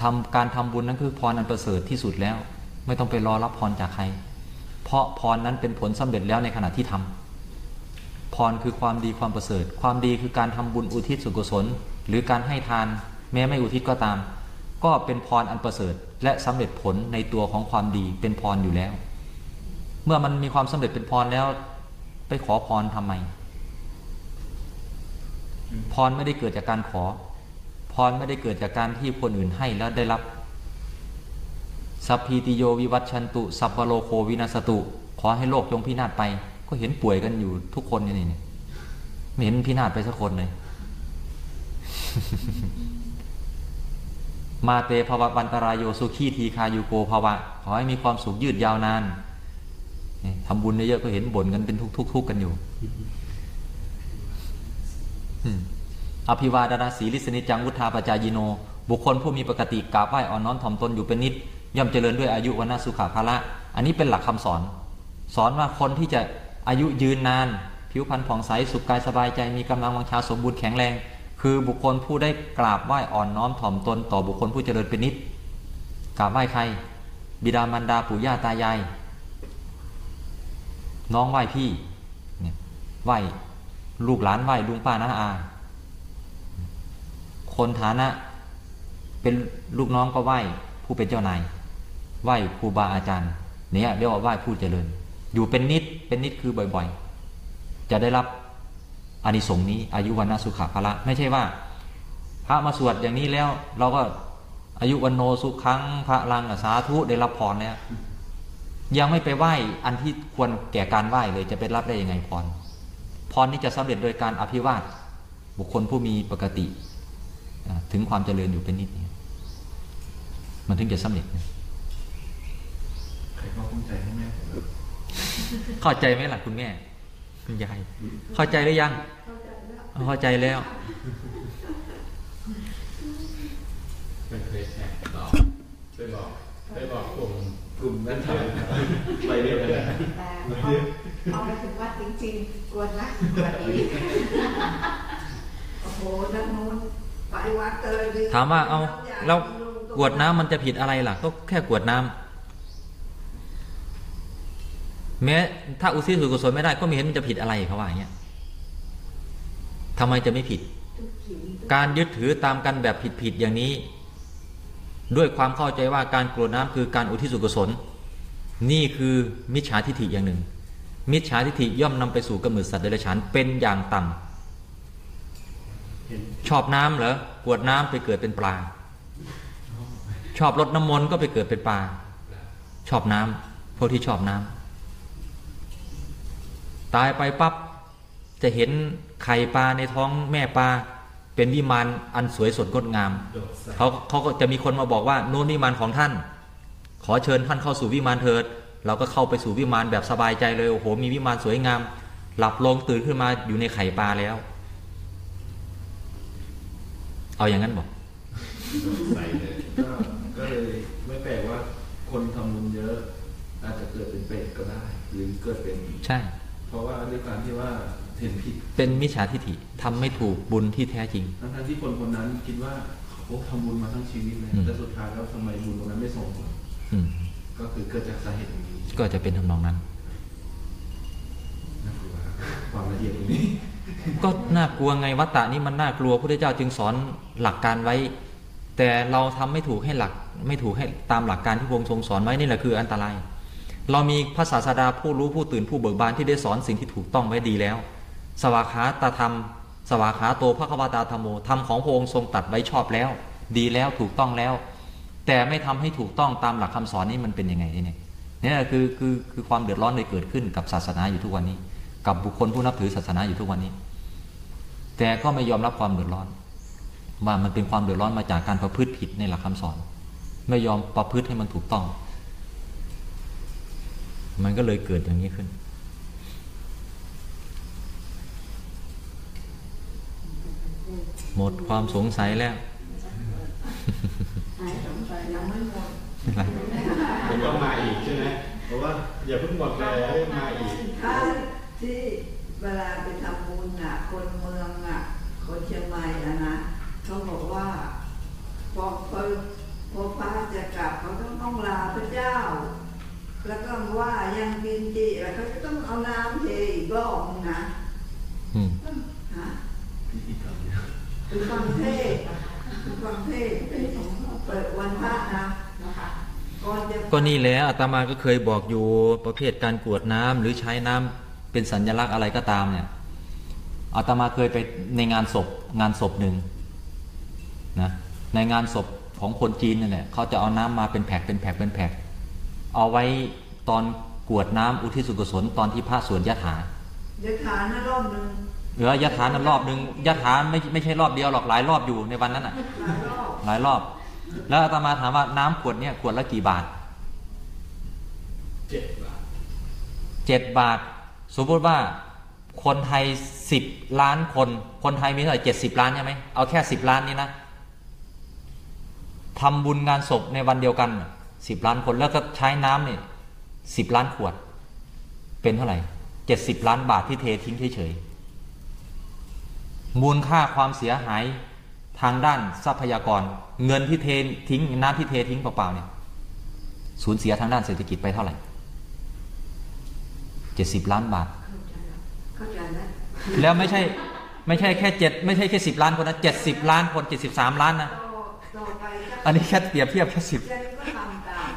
A: ทำการทำบุญนั้นคือพรอันประเสริฐที่สุดแล้ว ไม่ต้องไปรอรับพรจากใคร เพราะพรนั้นเป็นผลสำเร็จแล้วในขณะที่ทำพรคือความดีความประเสริฐ ความดีคือการทำบุญอุทิศส่วนกุศล หรือการให้ทาน แม้ไม่อุทิศก็ตาม ก็เป็นพรอันประเสริฐ และสำเร็จผลในตัวของความดีเป็นพรอยู่แล้ว เมื่อมันมีความสำเร็จเป็นพรแล้ว ไปขอพรทำไม พรไม่ได้เกิดจากการขอ พรไม่ได้เกิดจากการที่คนอื่นให้แล้วได้รับสัพพีติโยวิวัตชันตุ สัพพโลโควินาสตุ ขอให้โลกจงพินาศไป ก็เห็นป่วยกันอยู่ทุกคนย่างนี้เนี่ไม่เห็นพินาศไปสักคนเลย มาเตภวะวันตรายโยสุขีทีคายูโกภวะ ขอให้มีความสุขยืดยาวนาน ทำบุญเยอะก็เห็นบ่นกันเป็นทุกๆกันอยู่อภิวาดานาสีลิสนิจังวุธาปจายโน บุคคลผู้มีปกติกราบไหว้อ่อนน้อมถ่อมตนอยู่เป็นนิด ย่อมเจริญด้วยอายุวันาสุขาภละ อันนี้เป็นหลักคำสอน สอนว่าคนที่จะอายุยืนนาน ผิวพรรณผ่องใสสุขกายสบายใจมีกำลังวังชาสมบูรณ์แข็งแรง คือบุคคลผู้ได้กราบไหว้อ่อนน้อมถ่อมตน ต่อบุคคลผู้เจริญเป็นนิดกราบไหว้ใคร บิดามารดาปู่ย่าตายาย น้องไหว้พี่เนี่ยไหว้ลูกหลานไหว้ลุงป้าน้าอา คนฐานะ เป็นลูกน้องก็ไหว้ผู้เป็นเจ้านายไหว้ครูบาอาจารย์ เนี่ยเรียกว่าไหว้ผู้เจริญ อยู่เป็นนิดเป็นนิดคือบ่อยๆ จะได้รับอานิสงส์นี้ อายุวันนาสุขภละไม่ใช่ว่า พระมาสวดอย่างนี้แล้ว เราก็อายุวันโนสุขังพระลังสาธุได้รับพรแล้ว ยังไม่ไปไหว้อันที่ควรแก่การไหว้เลยจะไปรับได้ยังไงพร พรนี้จะสำเร็จโดยการอภิวาทบุคคลผู้มีปกติอ่าถึงความเจริญอยู่เป็นนิดเนี่ยมันถึงจะสำเร็จนะ
G: ใครก็ภูมิใจให้แม่ผมแบบ
A: เข้าใจไหมล่ะคุณแม่คุณยายเข้าใจหรือยัง เข้าใจแล้ว
F: ไม่เคยแอบตอบไปบอกไปบอก กลุ่มกลุ่มนั้นทำไปเรื่อยๆ
E: แต่พอเอาไปถึงวัดจริงๆกวนนะกวนอีกโอ้โหด้านนู้นไปวัดเตยดี
A: ถามว่าเอาแล้วกวดน้ำมันจะผิดอะไรล่ะ ก็แค่กวดน้ำแม้ถ้าอุทิศส่วนกุศลไม่ได้ก็ไม่เห็นมันจะผิดอะไรเขาว่าอย่างเงี้ยทำไมจะไม่ผิด การยึดถือตามกันแบบผิดๆอย่างนี้ ด้วยความเข้าใจว่าการกรวดน้ำคือการอุทิศส่วนกุศล นี่คือมิจฉาทิฏฐิอย่างหนึ่ง มิจฉาทิฏฐิย่อมนำไปสู่กำเนิดสัตว์เดรัจฉานเป็นอย่างต่ำชอบน้ำเหรอกวดน้ำไปเกิดเป็นปลา ชอบรดน้ำมนต์ก็ไปเกิดเป็นปลา ชอบน้ำพวกที่ชอบน้ำตายไปปั๊บจะเห็นไข่ปลาในท้องแม่ปลา เป็นวิมานอันสวยสดงดงาม
F: โดดใส่
A: เขาเขาก็จะมีคนมาบอกว่าโน่นวิมานของท่าน ขอเชิญท่านเข้าสู่วิมานเถิด เราก็เข้าไปสู่วิมานแบบสบายใจเลยโอ้โหมีวิมานสวยงาม หลับลงตื่นขึ้นมาอยู่ในไข่ปลาแล้ว เอาอย่างนั้นบอก
F: ใส่เลย
G: ก็ก็เลยไม่แปลกว่าคนทำบุญเยอะ อาจจะเกิดเป็นเปรตก็ได้ หรือเกิดเป็น
A: ใช่
G: เพราะว่าด้วยการที่ว่า เห็นผิด
A: เป็นมิจฉาทิฏฐิทำไม่ถูกบุญที่แท้จริง
G: ทั้งๆที่คนคนนั้นคิดว่าเขาทำบุญมาทั้งชีวิตเลย
A: อืม
G: แต่สุดท้ายแล้วทำไมบุญตรงนั้นไม่ส่งผล
A: อืม
G: ก็คือเกิดจากสาเหตุตรงนี้
A: ก็จะเป็นทำนองนั้น
G: น่ากลัวความละเอียดตรงนี้
A: ก็น่ากลัวไงวัตตะนี้มันน่ากลัวพระพุทธเจ้าจึงสอนหลักการไว้ แต่เราทำไม่ถูกให้หลักไม่ถูกให้ตามหลักการที่พระองค์ทรงสอนไว้นี่แหละคืออันตราย เรามีพระศาสดาผู้รู้ผู้ตื่นผู้เบิกบานที่ได้สอนสิ่งที่ถูกต้องไว้ดีแล้ว สวากขาตาธรรม สวากขาโตพระควตาธรรมโมธรรมของพระองค์ทรงตัดไว้ชอบแล้ว ดีแล้วถูกต้องแล้ว แต่ไม่ทำให้ถูกต้องตามหลักคำสอนนี้มันเป็นยังไงเนี่ยนี่คือคือคือความเดือดร้อนเลยเกิดขึ้นกับศาสนาอยู่ทุกวันนี้ กับบุคคลผู้นับถือศาสนาอยู่ทุกวันนี้ แต่ก็ไม่ยอมรับความเดือดร้อน ว่ามันเป็นความเดือดร้อนมาจากการประพฤติผิดในหลักคำสอน ไม่ยอมประพฤติให้มันถูกต้อง มันก็เลยเกิดอย่างนี้ขึ้น หมดความสงสัยแล้ว
D: หายสงสัย
E: ยั
D: ยังง
E: ไม่
D: ไม่
E: หมด
A: อะไร
F: ผมก็มาอีกใช่ไหมเพราะว่าอย่าเพิ่งหมดเลยให้มาอีก
E: ถ้าที่เวลาไปทำบุญอะ คนเมืองอะ คนเชียงใหม่อะนะเขาบอกว่าพอพอพอพระจะกลับเขาต้องต้องลาพระเจ้า แล้วก็ว่ายังกินจีแล้วเขาจะต้องเอาน้ำเทอีกรอบนึงนะ
A: อืม
E: ฮะ คือฟังเทศน์คือฟังเทศน์เปิดวันพระนะก่อนจะ
A: ก็นี่แหละอาตมาก็เคยบอกอยู่ประเภทการกรวดน้ำหรือใช้น้ำเป็นสัญลักษณ์อะไรก็ตามเนี่ยอาตมาเคยไปในงานศพงานศพหนึ่งนะในงานศพของคนจีนนี่แหละเขาจะเอาน้ำมาเป็นแพ็คเป็นแพ็คเป็นแพ็คเอาไว้ตอนกรวดน้ำอุทิศส่วนกุศลตอนที่พระสวดยะถา
E: เดี๋ยวฐานนะรอบหนึ่ง
A: เหลือยะถานั้นรอบหนึ่งยะถาไม่ไม่ใช่รอบเดียวหรอกหลายรอบอยู่ในวันนั้นอะ
E: หลายรอบ
A: หลายรอบแล้วอาตมาถามว่าน้ำขวดเนี่ยขวดละกี่บาท
B: เจ็ดบาท
A: เจ็ดบาท สมมติว่าคนไทยสิบล้านคน คนไทยมีเท่าไหร่เจ็ดสิบล้านใช่ไหมเอาแค่สิบล้านนี่นะทำบุญงานศพในวันเดียวกันสิบล้านคนแล้วก็ใช้น้ำเนี่ยสิบล้านขวด เป็นเท่าไหร่เจ็ดสิบล้านบาทที่เททิ้งเฉยๆ มูลค่าความเสียหายทางด้านทรัพยากร เงินที่เททิ้งน้ำที่เททิ้งเปล่าๆเนี่ยสูญเสียทางด้านเศรษฐกิจไปเท่าไหร่เจ็ดสิบล้านบาท
E: เข้าใจไหม
A: แล้วไม่ใช่ไม่ใช่แค่เจ็ดไม่ใช่แค่สิบล้านคนนะเจ็ดสิบล้านคนเจ็ดสิบสามล้านนะ
E: ต่อต่อไปถ้า
A: อันนี้แค่เปรียบเทียบแค่สิบ
E: ฉันก็ทำตาม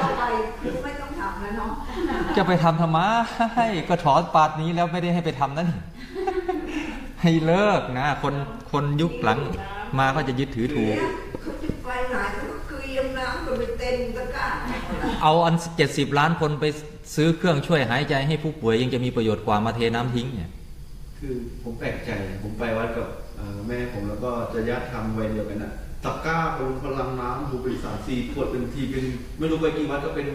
E: ต่อไปคือไม่ต้องทำแล้วเนาะ
A: จะไปทำทำไมก็ถอนปาดนี้แล้วไม่ได้ให้ไปทำนั่น ให้เลิกนะ คนคนยุคหลังมาก็จะยึดถือถูก
E: เนี่ยเขาจะไปไหนเขาก็เกลียมน้ำก็ไปเต็มตะกร้า
A: เอาอันเจ็ดสิบล้านคนไปซื้อเครื่องช่วยหายใจให้ผู้ป่วยยังจะมีประโยชน์กว่ามาเทน้ำทิ้งเนี่ย
G: คือผมแปลกใจผมไปวัดกับเอ่อแม่ผมแล้วก็จะญาติทำวัยเดียวกันนะตะกร้าพลังพลังน้ำดูเป็นสามสี่ขวดเป็นทีเป็นไม่รู้ไปกี่วัดก็เป็น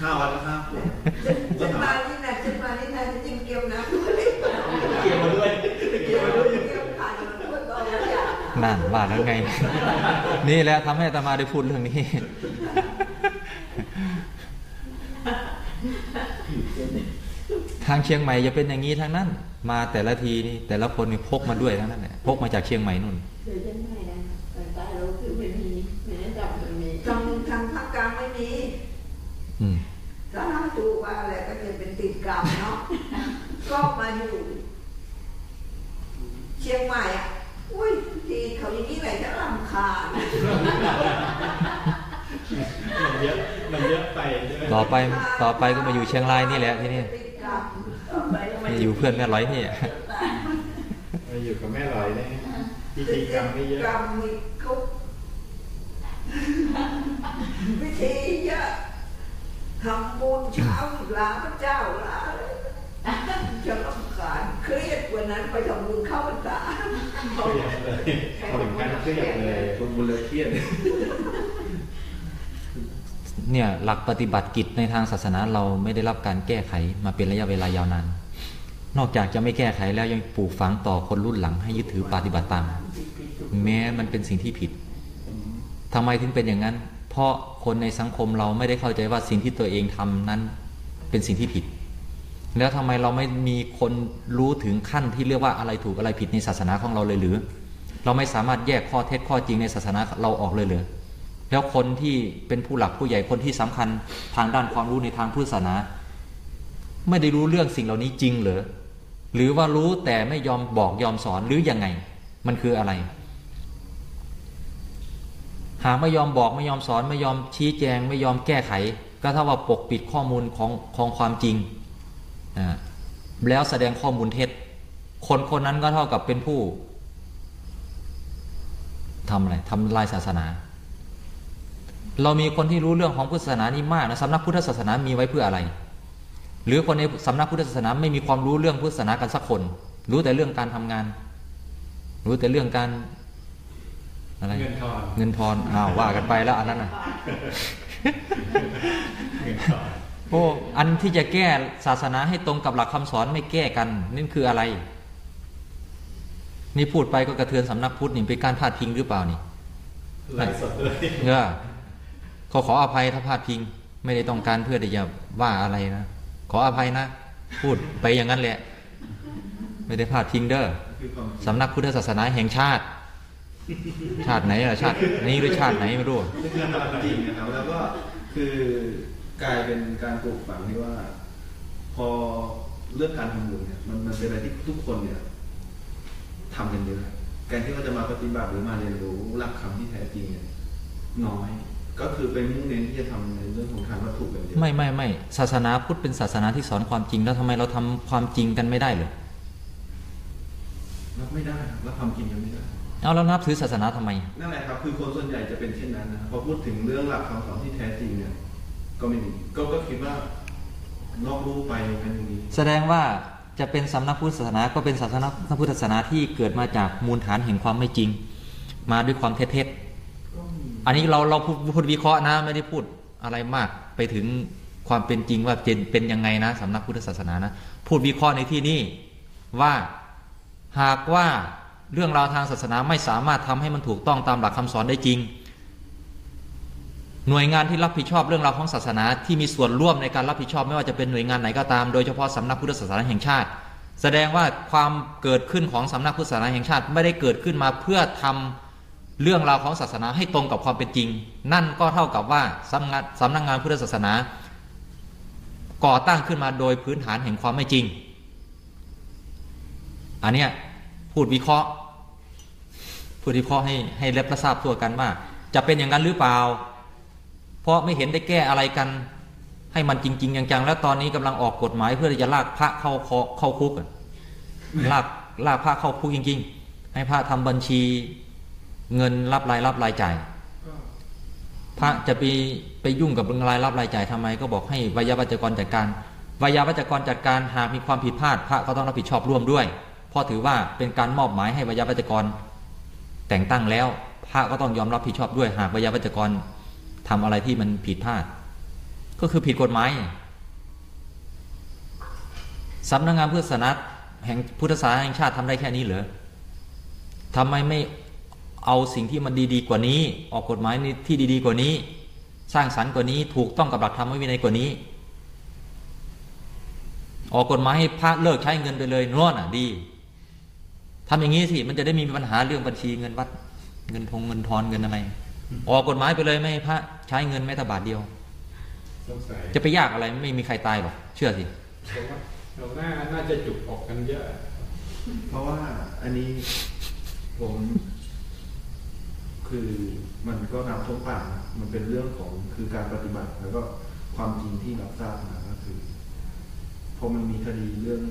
G: ห้าวัดก็ห้าขวด
E: ฉันมานี่นะฉันมานี่นะฉันยังเกลียมน้ำด้วย
G: เกี่ยวมาด้วยเกี่ยวมาด้วย
E: เกลียมผ่านมันด้วยต่อแล้วอย่าง
A: นั่นว่าแล้วไง นี่แหละทำให้อาตมาได้พูดเรื่องนี้ทางเชียงใหม่จะเป็นอย่างนี้ทั้งนั้น มาแต่ละทีนี่แต่ละคนนี่พกมาด้วยทั้งนั้นแหละพกมาจากเชียงใหม่นู่น
D: เดี๋ยวฉันให้นะแต่ตายเราคือไม่มีไม่ได้จับมันมี
E: ทางทางภาคกลางไม่มี
A: อืม
E: สาธุว่าอะไรก็จะเป็นติดกรรมเนาะก็มาอยู่เชียงใหม่อะอุ้ยทีเขาอย่างนี้ไหนจะรำคาญ
F: มันเยอะมันเยอะไปใช่ไหม
A: ต่อไปต่อไปก็มาอยู่เชียงรายนี่แหละที่นี่
E: ติดกรรม
D: ต่อไปก็ไม่
A: นี่อยู่เพื่อนแม่ร้อยนี่
F: มาอยู่กับแม่ลอยเนี่ยพิธีกรรมไม่เยอะ
E: กรรมมีเขาวิธีเยอะทำบุญเช้าลาพระเจ้าลาอะไร จะรำคาญเครียดกว่านั้นไปทำบุญเข้าพรรษา
F: เครียดเลยถึงขั้นเครียดเลย
G: ผมบุญเลยเครียด
A: เนี่ยหลักปฏิบัติกิจในทางศาสนาเราไม่ได้รับการแก้ไขมาเป็นระยะเวลายาวนาน นอกจากจะไม่แก้ไขแล้วยังปลูกฝังต่อคนรุ่นหลังให้ยึดถือปฏิบัติตาม แม้มันเป็นสิ่งที่ผิดทำไมถึงเป็นอย่างนั้น เพราะคนในสังคมเราไม่ได้เข้าใจว่าสิ่งที่ตัวเองทำนั้นเป็นสิ่งที่ผิด แล้วทำไมเราไม่มีคนรู้ถึงขั้นที่เรียกว่าอะไรถูกอะไรผิดในศาสนาของเราเลยหรือ เราไม่สามารถแยกข้อเท็จข้อจริงในศาสนาเราออกเลยหรือแล้วคนที่เป็นผู้หลักผู้ใหญ่คนที่สำคัญทางด้านความรู้ในทางพุทธศาสนา ไม่ได้รู้เรื่องสิ่งเหล่านี้จริงเหรอหรือว่ารู้แต่ไม่ยอมบอกยอมสอนหรือยังไง มันคืออะไร หากไม่ยอมบอกไม่ยอมสอนไม่ยอมชี้แจง ไม่ยอมแก้ไข ก็เท่าว่าปกปิดข้อมูลของของความจริง แล้วแสดงข้อมูลเท็จ คนคนนั้นก็เท่ากับเป็นผู้ทำอะไรทำลายศาสนา เรามีคนที่รู้เรื่องของพุทธศาสนานี่มากนะสำนักพุทธศาสนามีไว้เพื่ออะไร หรือคนในสำนักพุทธศาสนาไม่มีความรู้เรื่องพุทธศาสนากันสักคน รู้แต่เรื่องการทำงาน รู้แต่เรื่องการอะไร
F: เงินทอน
A: เงินทอนอ้าวว่ากันไปแล้วอันนั้นน่ะ
F: เงินทอน
A: โอ้อันที่จะแก้ศาสนาให้ตรงกับหลักคำสอนไม่แก้กันนี่คืออะไร นี่พูดไปก็กระเทือนสำนักพุทธนี่เป็นการพาดพิงหรือเปล่านี่
F: ไลฟ์สดเลย
A: เออเขาขออภัยถ้าพลาดพิง ไม่ได้ต้องการเพื่อที่จะว่าอะไรนะขออภัยนะ พูดไปอย่างนั้นแหละ ไม่ได้พลาดพิงเด้อ
G: คือความจริง
A: สำนักพุทธศาสนาแห่งชาติ ชาติไหนล่ะชาตินี้หรือชาติไหนไม่รู้
G: นี่คือความจริงนะครับแล้วก็คือ กลายเป็นการปลูกฝังที่ว่า พอเรื่องการทำบุญเนี่ยมันมันเป็นอะไรที่ทุกคนเนี่ยทำกันเยอะการที่ว่าจะมาปฏิบัติหรือมาเรียนรู้หลักคำที่แท้จริงเนี่ยน้อย ก็คือไปมุ่งเน้นที่จะทำในเรื่องของทางวัตถุกันเยอะ
A: ไม่ไม่ไม่ศาสนาพุทธเป็นศาสนาที่สอนความจริงแล้วทำไมเราทำความจริงกันไม่ได้เลย
G: รับไม่ได้ครับรับความจริงกันไม่ได้
A: เอาแล้วนับถือศาสนาทำไม
G: นั่นแหละครับคือคนส่วนใหญ่จะเป็นเช่นนั้นนะครับพอพูดถึงเรื่องหลักคำสอนที่แท้จริงเนี่ย ก็ไม่มีก็ก็คิดว่าลอกรู้ไปกันอย่างนี้
A: แสดงว่าจะเป็นสำนักพุทธศาสนาก็เป็นศาสนาพุทธศาสนาที่เกิดมาจากมูลฐานแห่งความไม่จริง มาด้วยความเท็จอันนี้เราเราพูดวิเคราะห์นะไม่ได้พูดอะไรมากไปถึงความเป็นจริงว่าเป็นเป็นยังไงนะสำนักพุทธศาสนานะพูดวิเคราะห์ในที่นี้ว่าหากว่าเรื่องราวทางศาสนาไม่สามารถทำให้มันถูกต้องตามหลักคำสอนได้จริง หน่วยงานที่รับผิดชอบเรื่องราวของศาสนา ที่มีส่วนร่วมในการรับผิดชอบไม่ว่าจะเป็นหน่วยงานไหนก็ตามโดยเฉพาะสำนักพุทธศาสนาแห่งชาติ แสดงว่าความเกิดขึ้นของสำนักพุทธศาสนาแห่งชาติ ไม่ได้เกิดขึ้นมาเพื่อทำเรื่องราวของศาสนาให้ตรงกับความเป็นจริง นั่นก็เท่ากับว่าสำนักสำนักงานพุทธศาสนา ก่อตั้งขึ้นมาโดยพื้นฐานแห่งความไม่จริง อันเนี้ยพูดวิเคราะห์พูดวิเคราะห์ให้ให้เล็บและทราบทั่วกันว่า จะเป็นอย่างนั้นหรือเปล่า เพราะไม่เห็นได้แก้อะไรกัน ให้มันจริง ๆ จังๆ แล้วตอนนี้กำลังออกกฎหมายเพื่อจะลากพระเข้าคอเข้าคุกอะลากลากพระเข้าคุกจริง ๆ ให้พระทำบัญชีเงินรับรายรับรายจ่ายพระจะไปไปยุ่งกับเรื่องรายรับรายจ่ายทำไม ก็บอกให้วิยาวัจกรจัดการวิยาวัจกรจัดการหากมีความผิดพลาดพระก็ต้องรับผิดชอบร่วมด้วย เพราะถือว่าเป็นการมอบหมายให้วิยาวัจกร แต่งตั้งแล้ว พระก็ต้องยอมรับผิดชอบด้วย หากวิยาวัจกร ทำอะไรที่มันผิดพลาด ก็คือผิดกฎหมายสำนักงานพุทธศาสนาแห่งพุทธศาสนาแห่งชาติทำได้แค่นี้เหรอทำไมไม่เอาสิ่งที่มันดีๆกว่านี้ ออกกฎหมายที่ดีๆกว่านี้ สร้างสรรค์กว่านี้ถูกต้องกับหลักธรรมวินัยกว่านี้ ออกกฎหมายให้พระเลิกใช้เงินไปเลยนวลอะดีทำอย่างนี้สิมันจะได้มีปัญหาเรื่องบัญชีเงินวัดเงินทงเงินทอนเงินอะไร ออกกฎหมายไปเลยไม่ให้พระใช้เงินแม้แต่บาทเดียว
F: สงสัย
A: จะไปยากอะไรไม่มีใครตายหรอกเชื่อสิ
F: ผมว่าเราหน้าน่าจะจุกออกกันเยอะ
G: เพราะว่าอันนี้ผม คือมันก็นำท่วมปากนะมันเป็นเรื่องของคือการปฏิบัติ แล้วก็ความจริงที่รับทราบมาก็คือพอมันมีคดีเรื่อง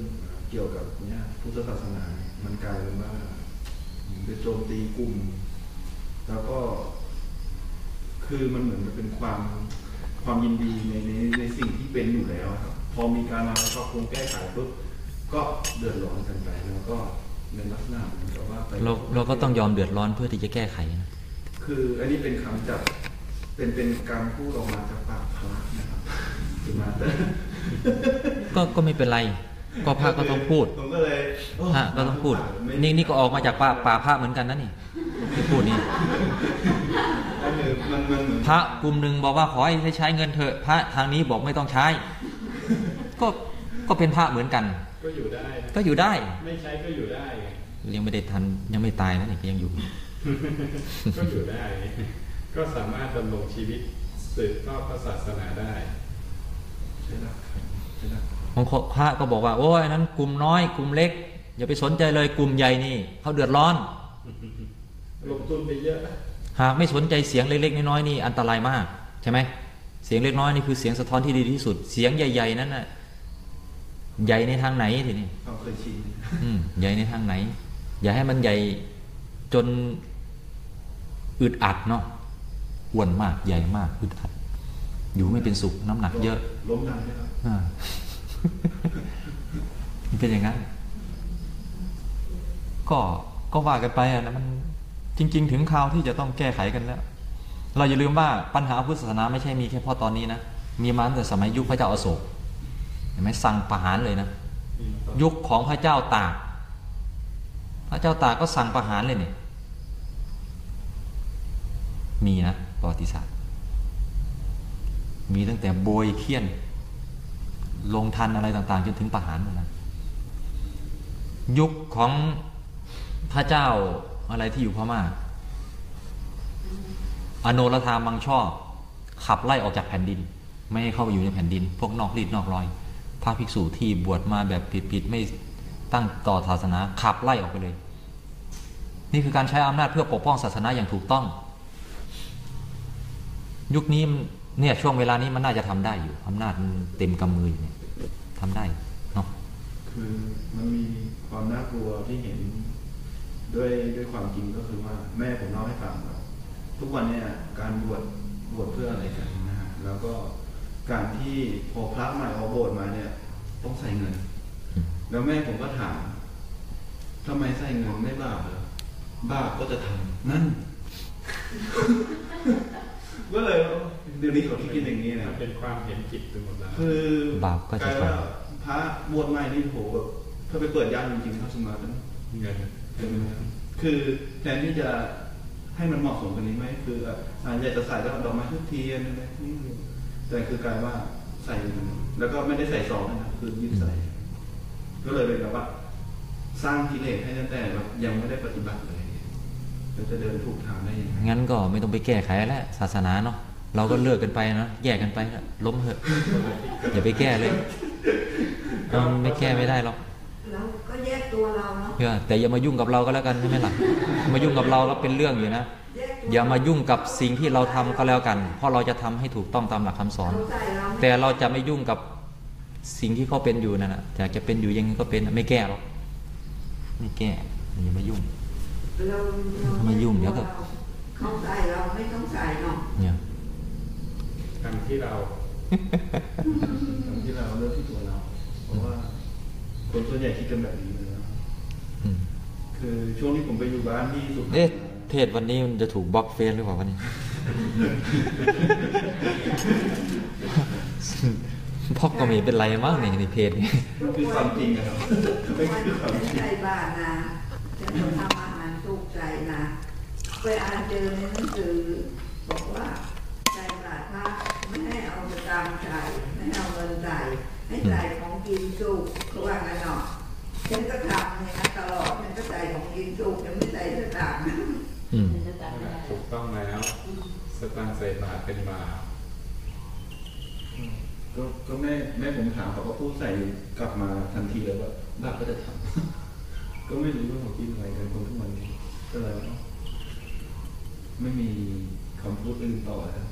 G: เกี่ยวกับเนี่ยพุทธศาสนาเนี่ยมันกลายเป็นว่าไปโจมตีกลุ่ม แล้วก็ คือมันเหมือนมันเป็นความความยินดีในในในสิ่งที่เป็นอยู่แล้วครับ พอมีการมาปรับปรุงแก้ไขปุ๊บก็เดือดร้อนกันไปแล้วก็ในลักษณะเหมือนกับว่าไป
A: เราเราก็ต้องยอมเดือดร้อนเพื่อที่จะแก้ไขนะ
G: คืออันนี้เป็นคำจากเป็นเป็นการพูดออกมาจากปากพระนะครับถึงมาแต่
A: ก็ก็ไม่เป็นไร ก็พระก็ต้องพูด
G: ผมก็เลยโพ
A: ระก็ต้องพูด
G: ไม่
A: นี่นี่ก็ออกมาจากป่าป่าพระเหมือนกันนะนี่ที่พูดนี่ พระกลุ่มหนึ่งบอกว่าขอให้ใช้เงินเถอะพระทางนี้บอกไม่ต้องใช้ ก็ก็เป็นพระเหมือนกัน
F: ก็อยู่ได้นะ
A: ก็อยู่ได้
F: ไม่ใช้ก็อยู่ได้ไง
A: ยังไม่ได้ทันยังไม่ตายนะนี่ก็ยังอยู่
F: ก็อยู่ได้ ก็สามารถดำรงชีวิตสืบทอดพระศาสนาได้
G: ใช่ไหมใช่ไหม
A: ของพระก็บอกว่า โอ้ยอันนั้นกลุ่มน้อยกลุ่มเล็ก อย่าไปสนใจเลยกลุ่มใหญ่นี่เขาเดือดร้อน
F: ลงทุนไปเยอะ
A: หากไม่สนใจเสียงเล็กๆน้อยๆนี่อันตรายมากใช่ไหมเสียงเล็กน้อยนี่คือเสียงสะท้อนที่ดีที่สุด เสียงใหญ่ ๆ นั้นน่ะใหญ่ในทางไหนทีนี้
G: ความเคยชิน
A: อืมใหญ่ในทางไหน อย่าให้มันใหญ่จนอึดอัดเนาะอ้วนมากใหญ่มากอึดอัด อยู่ไม่เป็นสุขน้ำหนักเยอะ
G: ล้มดังไหมครับ
A: อ่ามันเป็นอย่างนั้น ก็ก็ว่ากันไปอะนะมัน จริง ๆ ถึงคราวที่จะต้องแก้ไขกันแล้ว เราอย่าลืมว่าปัญหาพุทธศาสนาไม่ใช่มีแค่พอตอนนี้นะ มีมาตั้งแต่สมัยยุคพระเจ้าอาโศกเห็นไหมสั่งประหารเลยนะ ยุคของพระเจ้าตาก พระเจ้าตากก็สั่งประหารเลยเนี่ยมีนะประวัติศาสตร์ มีตั้งแต่โบยเคี่ยน ลงทันอะไรต่างๆ จนถึงประหารหมดนะยุคของพระเจ้า อะไรที่อยู่พม่า อโนรธามังช่อขับไล่ออกจากแผ่นดิน ไม่ให้เข้าไปอยู่ในแผ่นดิน พวกนอกรีดนอกรอย พระภิกษุที่บวชมาแบบผิดๆไม่ตั้งต่อศาสนาขับไล่ออกไปเลย นี่คือการใช้อำนาจเพื่อปกป้องศาสนาอย่างถูกต้อง ยุคนี้เนี่ยช่วงเวลานี้มันน่าจะทำได้อยู่อำนาจเต็มกำมืออยู่เนี่ยทำได้เนาะ
G: คือมันมีความน่ากลัวที่เห็น ด้วยด้วยความจริงก็คือว่าแม่ผมเล่าให้ฟังว่าทุกวันเนี่ยการบวชบวชเพื่ออะไรกันนะฮะแล้วก็การที่พอพระใหม่ออกโบสถ์มาเนี่ย ต้องใส่เงิน แล้วแม่ผมก็ถามทำไมใส่เงินไม่บาปเหรอบาปก็จะทำนั่นก็เลยเดี๋ยวนี้เขาคิดอย่างนี้นะ
F: มันเป็นความเห็นผิดไปหมดแล้ว
G: คือบา
A: ปก็จะ
G: ลาย
A: ท
G: ว่าพระบวชใหม่นี่โหแบบถ้าไปเปิดย่านจริงๆเขาสมาธิ
F: เงิน
G: คือแทนที่จะให้มันเหมาะสมกันนี้ไหมคืออะอ่าอยากจะใส่ก็ดอกไม้ทุกเทียนอะไรนี่แต่คือกลายว่าใส่ แล้วก็ไม่ได้ใส่ซองนะครับคือยืดใส่ ก็เลยเป็นแบบว่า สร้างกิเลสให้ตั้งแต่แบบยังไม่ได้ปฏิบัติเลยเราจะเดินถูกทางได้ยังไงำ
A: งั้นก็ไม่ต้องไปแก้ไขแล้วศาสนาเนาะเราก็เลิกกันไปนะแยกกันไปนะล้มเถอะอย่าไปแก้เลยมันไม่แก้ไม่ได้หรอก
E: เรา ก็แยกตัวเราเนาะ
A: เพื่อแต่อย่ามายุ่งกับเราก็แล้วกันใช่ไหมล่ะมายุ่งกับเราแล้วเป็นเรื่องอยู่นะ
E: แยกตัว
A: อย่ามายุ่งกับสิ่งที่เราทำก็แล้วกัน เพราะเราจะทำให้ถูกต้องตามหลักคำสอน
E: เราใส่เรา
A: แต่เราจะไม่ยุ่งกับสิ่งที่เขาเป็นอยู่นั่นนะอยากจะเป็นอยู่ยังไงก็เป็นไม่แก้หรอกไม่แก้อย่ามายุ่ง
E: เราเรา
A: ไม่ยุ่งเดี๋ยวก็
E: เขาใส่เราไม่ต้องใส่เนาะ
A: เนี่ย
F: ทำที่เรา
G: ที่เราเลือกที่ตัวเราเพราะว่า คนส่วนใหญ่คิดกันแบบนี้เลยนะ
A: อืม
G: คือช่วงที่ผมไปอยู่บ้านที่สุพรรณ
A: เอ๊ะเทศวันนี้มันจะถูกบล็อกเฟซหรือเปล่าวันนี้บล็อกก็ไม่เป็นไรมั้งนี่ในเพจนี่
G: มันคือความจริงนะครับไม่
E: วัน
G: คือความจริง
E: ใส่บาตรนะจะต้องทำอาหารสุกใจนะไปอ่านเจอในหนังสือบอกว่าใส่บาตรพระไม่ให้เอาสตางค์ใส่ไม่ให้เอาเงินใส่ ให้ใส่ของกินสุกเขาว่างั้นเนาะฉันก็ทำเนี่ยนะตลอดฉันก็ใส่ของกินสุกฉันไม่ใส่สตางค์
A: อืม
F: ถูกต้องแล้วสตางค์ใส่บาตรเป็นบาป
G: ก็ก็แม่แม่ผมถามเขาก็พูดใส่กลับมาทันทีเลยว่าบ้าก็จะทำก็ไม่รู้ว่าเขาคิดอะไรกันคนทุกวันนี้ก็เลยว่าไม่มีคำพูดอื่นต่อแล้ว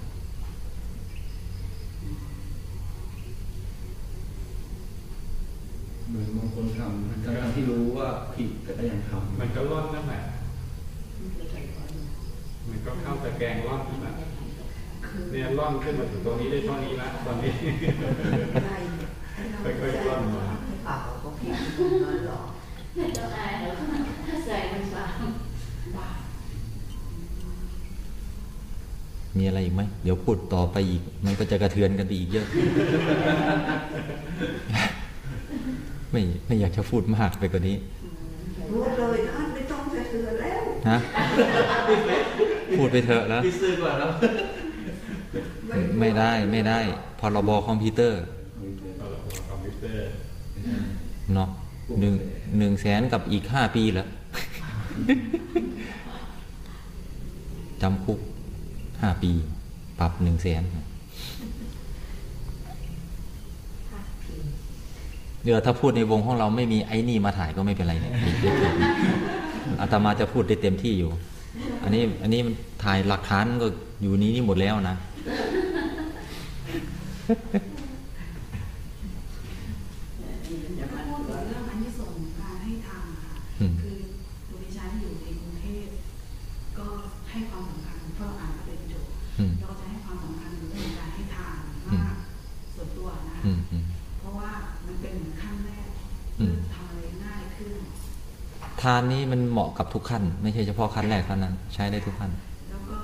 G: เหมือนบางคนทำทั้งๆที่รู้ว่าผิดแต่ก็ยังทำ
F: มันก็ร่อนนั่นแหละมันก็เข้าตะแกรงร่อนนั่นแหละเนี่ยร่อนขึ้นมาถึงตรงนี้ได้เท่านี้ละตอนนี้ค่อยๆร่อนมา
E: ให้ปากเขาก็ผิดนั้นหรอ
C: ไม่ต้องอายหรอกถ้าใส่มันบาปบาป
A: มีอะไรอีกไหม เดี๋ยวพูดต่อไปอีก มันก็จะกระเทือนกันไปอีกเยอะ ไม่ไม่อยากจะพูดมากไปกว่านี้
E: รู้เลยท่านไม่ต้องจะเตือนแล้ว
A: นะพูดไปเถอะแล้ว
G: พี่ซื้อกว่าแล้ว
A: ไม่ได้ไม่ได้ พรบคอมพิวเตอร์
F: เอาละคอมพิวเตอร์
A: เนาะหนึ่งหนึ่งแสนกับอีกห้าปีแล้วจำคุกห้าปี ปรับหนึ่งแสน เดี๋ยวถ้าพูดในวงของเราไม่มีไอ้นี่มาถ่ายก็ไม่เป็นไรเนี่ยอีกเยอะๆอาตมาจะพูดได้เต็มที่อยู่ อันนี้อันนี้มันถ่ายหลักฐานก็อยู่นี้นี่หมดแล้วนะ
C: ทานนี้มันเหมาะกั
A: บทุกขั้น ไม่ใช่เฉพาะขั้นแรกเท่านั้น ใช้ได้ทุกขั้น
C: แล้วก็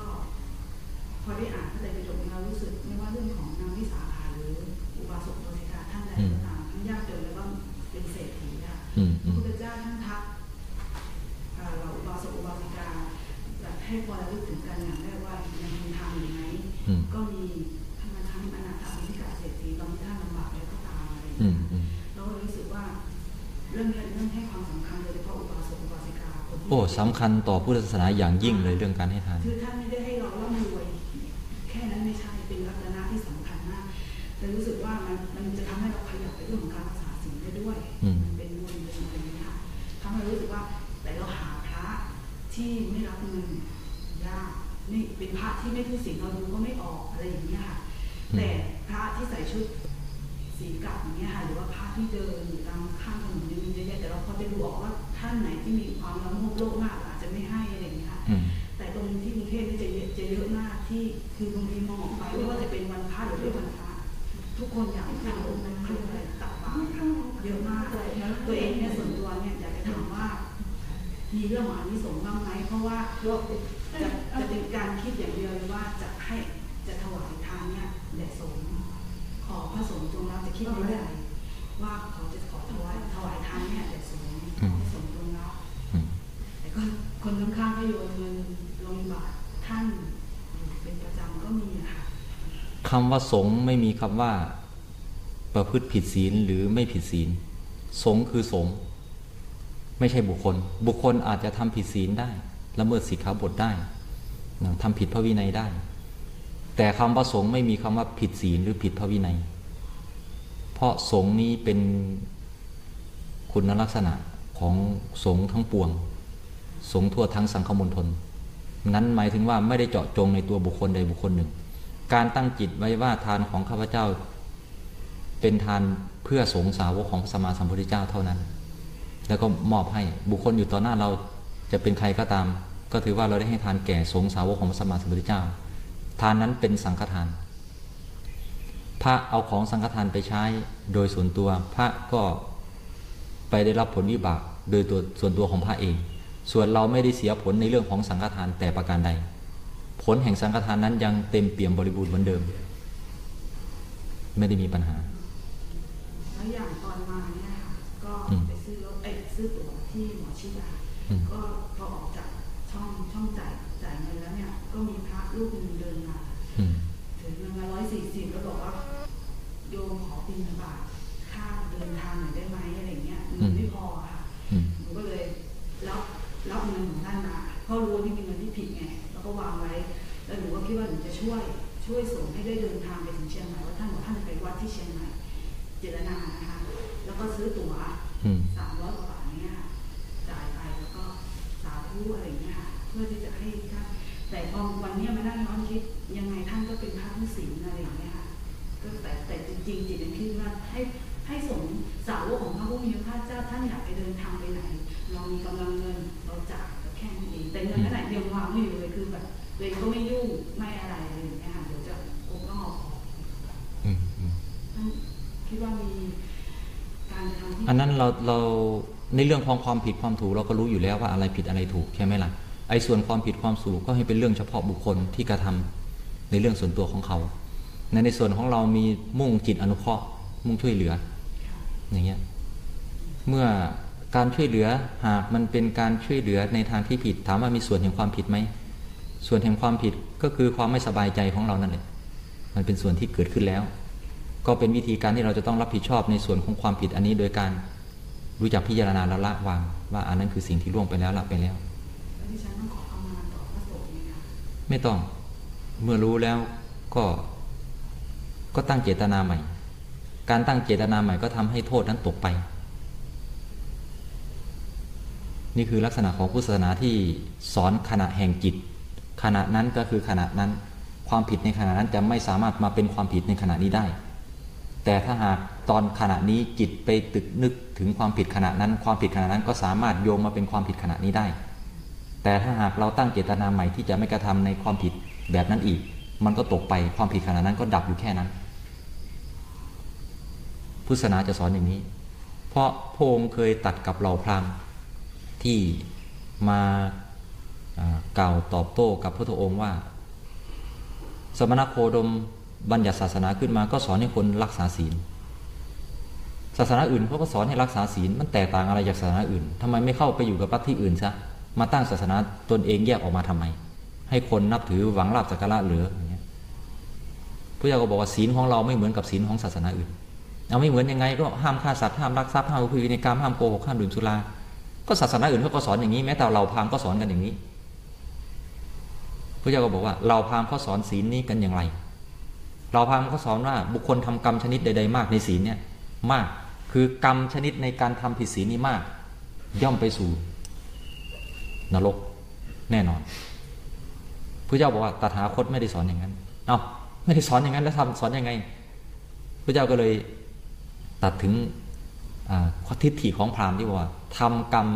C: พอได้อ่านพระไตรปิฎกแล้วรู้สึกไม่ว่าเรื่องของนางวิสาขาหรืออุบาสกโพธิการท่านใดก็ตามท่านยากจนแล้วก็เป็นเศรษฐีอะพระพุทเจ้าท่านทักเราอุบาสกอุบาสิกาแบให้พอ
A: โอ้สำคัญต่อพุทธศาสนาอย่างยิ่งเลยเรื่องการให้ทาน
C: คือท่านไม่ได้ให้เราร่ำรวยแค่นั้นไม่ใช่เป็นรัตนะที่สำคัญมากแต่รู้สึกว่ามันมันจะทำให้เราขยับไปเรื่องของการรักษาศีลได้ด้วย
A: มั
C: นเป็นมนต์เป็นอะไรอย่างเงี้ยค่ะทำให้รู้สึกว่าแต่เราหาพระที่ไม่รับเงินยากนี่เป็นพระที่ไม่ถือศีลเราดูก็ไม่ออกอะไรอย่างเงี้ยค่ะแต่พระที่ใส่ชุดสีกลับอย่างเงี้ยค่ะหรือว่าพระที่เดินอยู่ตามข้างถนนยังมีเยอะแยะแต่เราพอจะดูออกว่า ท่านไหนที่มีความละโมบโลภมากอาจจะไม่ให้อะไรอย่างเงี้ยค่ะ
A: อืม
C: แต่ตรงที่กรุงเทพนี่จะเยอะจะเยอะมากที่คือบางทีมองออกไปไม่ว่าจะเป็นวันพระหรือไม่วันพระทุกคนอยากทำบุญเขาเรียกอะไรตักบาตรเยอะมากตัวเองเนี่ยส่วนตัวเนี่ยอยากจะถามว่า มีเรื่องของอานิสงส์บ้างไหมเพราะว่าจะจะเป็นการคิดอย่างเดียวเลยว่าจะให้จะถวายทานเนี่ยแด่สงฆ์ขอพระสงฆ์จงรับจะคิดในใจว่าขอจะขอถวายถวายทานเนี่ยแด่สงฆ์ขอพระสงฆ์จงรับ
A: อืม
C: แต่ก็คนข้างๆก็โยนเงินลงบาทท่านอยู่เป็นประจำก็มีอะค่ะ
A: คำว่าสงไม่มีคำว่า ประพฤติผิดศีลหรือไม่ผิดศีล สงคือสงไม่ใช่บุคคล บุคคลอาจจะทำผิดศีลได้ละเมิดศีลขาบทได้ทำผิดพระวินัยได้ แต่คำว่าสงฆ์ไม่มีคำว่าผิดศีลหรือผิดพระวินัย เพราะสงนี้เป็นคุณลักษณะของสงทั้งปวง สงทั่วทั้งสังคมณฑลนั้นหมายถึงว่าไม่ได้เจาะจงในตัวบุคคลใดบุคคลหนึ่ง การตั้งจิตไว้ว่าทานของข้าพเจ้า เป็นทานเพื่อสงสาวกของพระสัมมาสัมพุทธเจ้าเท่านั้น แล้วก็มอบให้บุคคลอยู่ต่อหน้าเราจะเป็นใครก็ตาม ก็ถือว่าเราได้ให้ทานแก่สงสาวกของพระสัมมาสัมพุทธเจ้า ทานนั้นเป็นสังฆทาน พระเอาของสังฆทานไปใช้โดยส่วนตัวพระก็ไปได้รับผลวิบากโดยตัวส่วนตัวของพระเอง ส่วนเราไม่ได้เสียผลในเรื่องของสังฆทานแต่ประการใด ลแห่งสังฆทานนั้นยังเต็มเปี่ยมบริบูรณ์เหมือนเดิม ไม่ได้มีปัญหา
C: แล้วอย่างตอนมาเนี่ยค่ะก็
A: อืม
C: ไปซื้อรถเอ้ยซื้อตั๋วที่หมอชิดา
A: อืม
C: ก็พอออก ช่วยส่งให้ได้เดินทางไปถึงเชียงใหม่ว่าท่านบอกท่านจะไปวัดที่เชียงใหม่เจตนานะคะแล้วก็ซื้อตั๋ว
A: อืม
C: สามร้อยกว่าบาทเนี่ยค่ะจ่ายไปแล้วก็สาธุอะไรอย่างเงี้ยค่ะเพื่อที่จะให้ท่านแต่พอวันเนี้ยมานั่งน้อนคิดยังไงท่านก็เป็นพระผู้ศีลอะไรอย่างเงี้ยค่ะก็แต่แต่จริงๆจิตยังคิดว่าให้ให้สงฆ์สาวกของพระผู้มีพระเจ้าท่านอยากไปเดินทางไปไหน เรามีกำลัง คิดว่ามีการทำที่
A: อันนั้นเราเราในเรื่องของความผิดความถูกเราก็รู้อยู่แล้วว่าอะไรผิดอะไรถูกใช่ไหมล่ะไอ้ส่วนความผิดความสูกก็ให้เป็นเรื่องเฉพาะบุคคลที่กระทำในเรื่องส่วนตัวของเขา ในในส่วนของเรามีมุ่งจิตอนุเคราะห์มุ่งช่วยเหลือ อย่างเงี้ยเมื่อการช่วยเหลือหากมันเป็นการช่วยเหลือในทางที่ผิดถามว่ามีส่วนแห่งความผิดไหมส่วนแห่งความผิดก็คือความไม่สบายใจของเรานั่นแหละมันเป็นส่วนที่เกิดขึ้นแล้ว ก็เป็นวิธีการที่เราจะต้องรับผิดชอบในส่วนของความผิดอันนี้โดยการรู้จักพิจารณาและละวาง ว่าอันนั้นคือสิ่งที่ล่วงไปแล้วละไปแล้ว
C: ฉันต้องขอขมาต่อพระสงฆ์ไหมคะ
A: ไม่ต้อง เมื่อรู้แล้วก็ก็ตั้งเจตนาใหม่ การตั้งเจตนาใหม่ก็ทำให้โทษนั้นตกไป นี่คือลักษณะของพุทธศาสนาที่สอนขณะแห่งจิต ขณะนั้นก็คือขณะนั้น ความผิดในขณะนั้นจะไม่สามารถมาเป็นความผิดในขณะนี้ได้ แต่ถ้าหากตอนขณะนี้จิตไปตึกนึกถึงความผิดขณะนั้น ความผิดขณะนั้นก็สามารถโยงมาเป็นความผิดขณะนี้ได้ แต่ถ้าหากเราตั้งเจตนาใหม่ที่จะไม่กระทำในความผิดแบบนั้นอีก มันก็ตกไปความผิดขณะนั้นก็ดับอยู่แค่นั้น พุทธศาสนาจะสอนอย่างนี้ เพราะพระองค์เคยตัดกับเหล่าพราหมณ์ที่มาอ่ากล่าวตอบโต้กับพระองค์ว่า สมณโคดม บัญญัติศาสนาขึ้นมาก็สอนให้คนรักษาศีล ศาสนาอื่นเขาก็สอนให้รักษาศีลมันแตกต่างอะไรจากศาสนาอื่นทำไมไม่เข้าไปอยู่กับลัทธิอื่นซะมาตั้งศาสนาตนเองแยกออกมาทำไม ให้คนนับถือหวังลาบสักการะเหรืออย่างเงี้ยพระเจ้าก็บอกว่าศีลของเราไม่เหมือนกับศีลของศาสนาอื่น เอาไม่เหมือนยังไงก็ห้ามฆ่าสัตว์ห้ามลักทรัพย์ห้ามประพฤติในกรรมห้ามโกหกห้ามดื่มสุราก็ศาสนาอื่นเขาก็สอนอย่างนี้แม้แต่เราพราหมณ์ก็สอนกันอย่างนี้พระเจ้าก็บอกว่าเราพราหมณ์เขาสอนศีลนี้กันอย่างไร เราพราหมณ์เขาสอนว่าบุคคลทำกรรมชนิดใด ๆ มากในศีลเนี่ยมากคือกรรมชนิดในการทำผิดศีลนี้มาก ย่อมไปสู่นรกแน่นอนพระเจ้าบอกว่าตถาคตไม่ได้สอนอย่างนั้น เอาไม่ได้สอนอย่างนั้นแล้วทำสอนยังไงพระเจ้าก็เลยตัดถึงข้อทิฏฐิของพราหมณ์ที่บอกว่าทำกรรม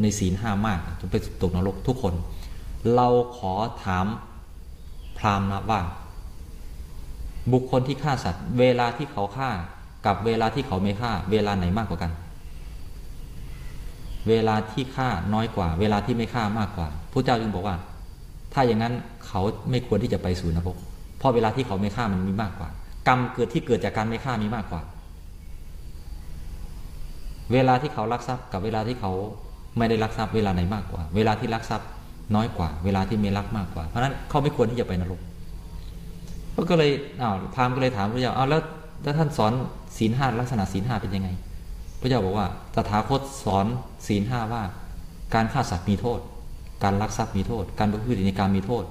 A: ในศีลห้ามากจนไปตกนรกทุกคน เราขอถามพราหมณ์นะว่า บุคคลที่ฆ่าสัตว์ เวลาที่เขาฆ่ากับเวลาที่เขาไม่ฆ่า เวลาไหนมากกว่ากัน เวลาที่ฆ่าน้อยกว่า เวลาที่ไม่ฆ่ามากกว่าพระเจ้าจึงบอกว่า ถ้าอย่างนั้นเขาไม่ควรที่จะไปสู่นรกเพราะเวลาที่เขาไม่ฆ่ามันมีมากกว่า กรรมเกิดที่เกิดจากการไม่ฆ่ามีมากกว่า เวลาที่เขารักทรัพย์ กับเวลาที่เขาไม่ได้รักทรัพย์เวลาไหนมากกว่า เวลาที่รักทรัพย์น้อยกว่า เวลาที่ไม่รักมากกว่า เพราะฉะนั้นเขาไม่ควรที่จะไปนรก ก็เลยอ้าวพราหมณ์ก็เลยถามพระเจ้าอ้าวแล้วแล้วท่านสอนศีลห้าลักษณะศีลห้าเป็นยังไง พระเจ้าบอกว่าตถาคตสอนศีลห้าว่า การฆ่าสัตว์มีโทษ การลักทรัพย์มีโทษ การประพฤติในการมีโทษ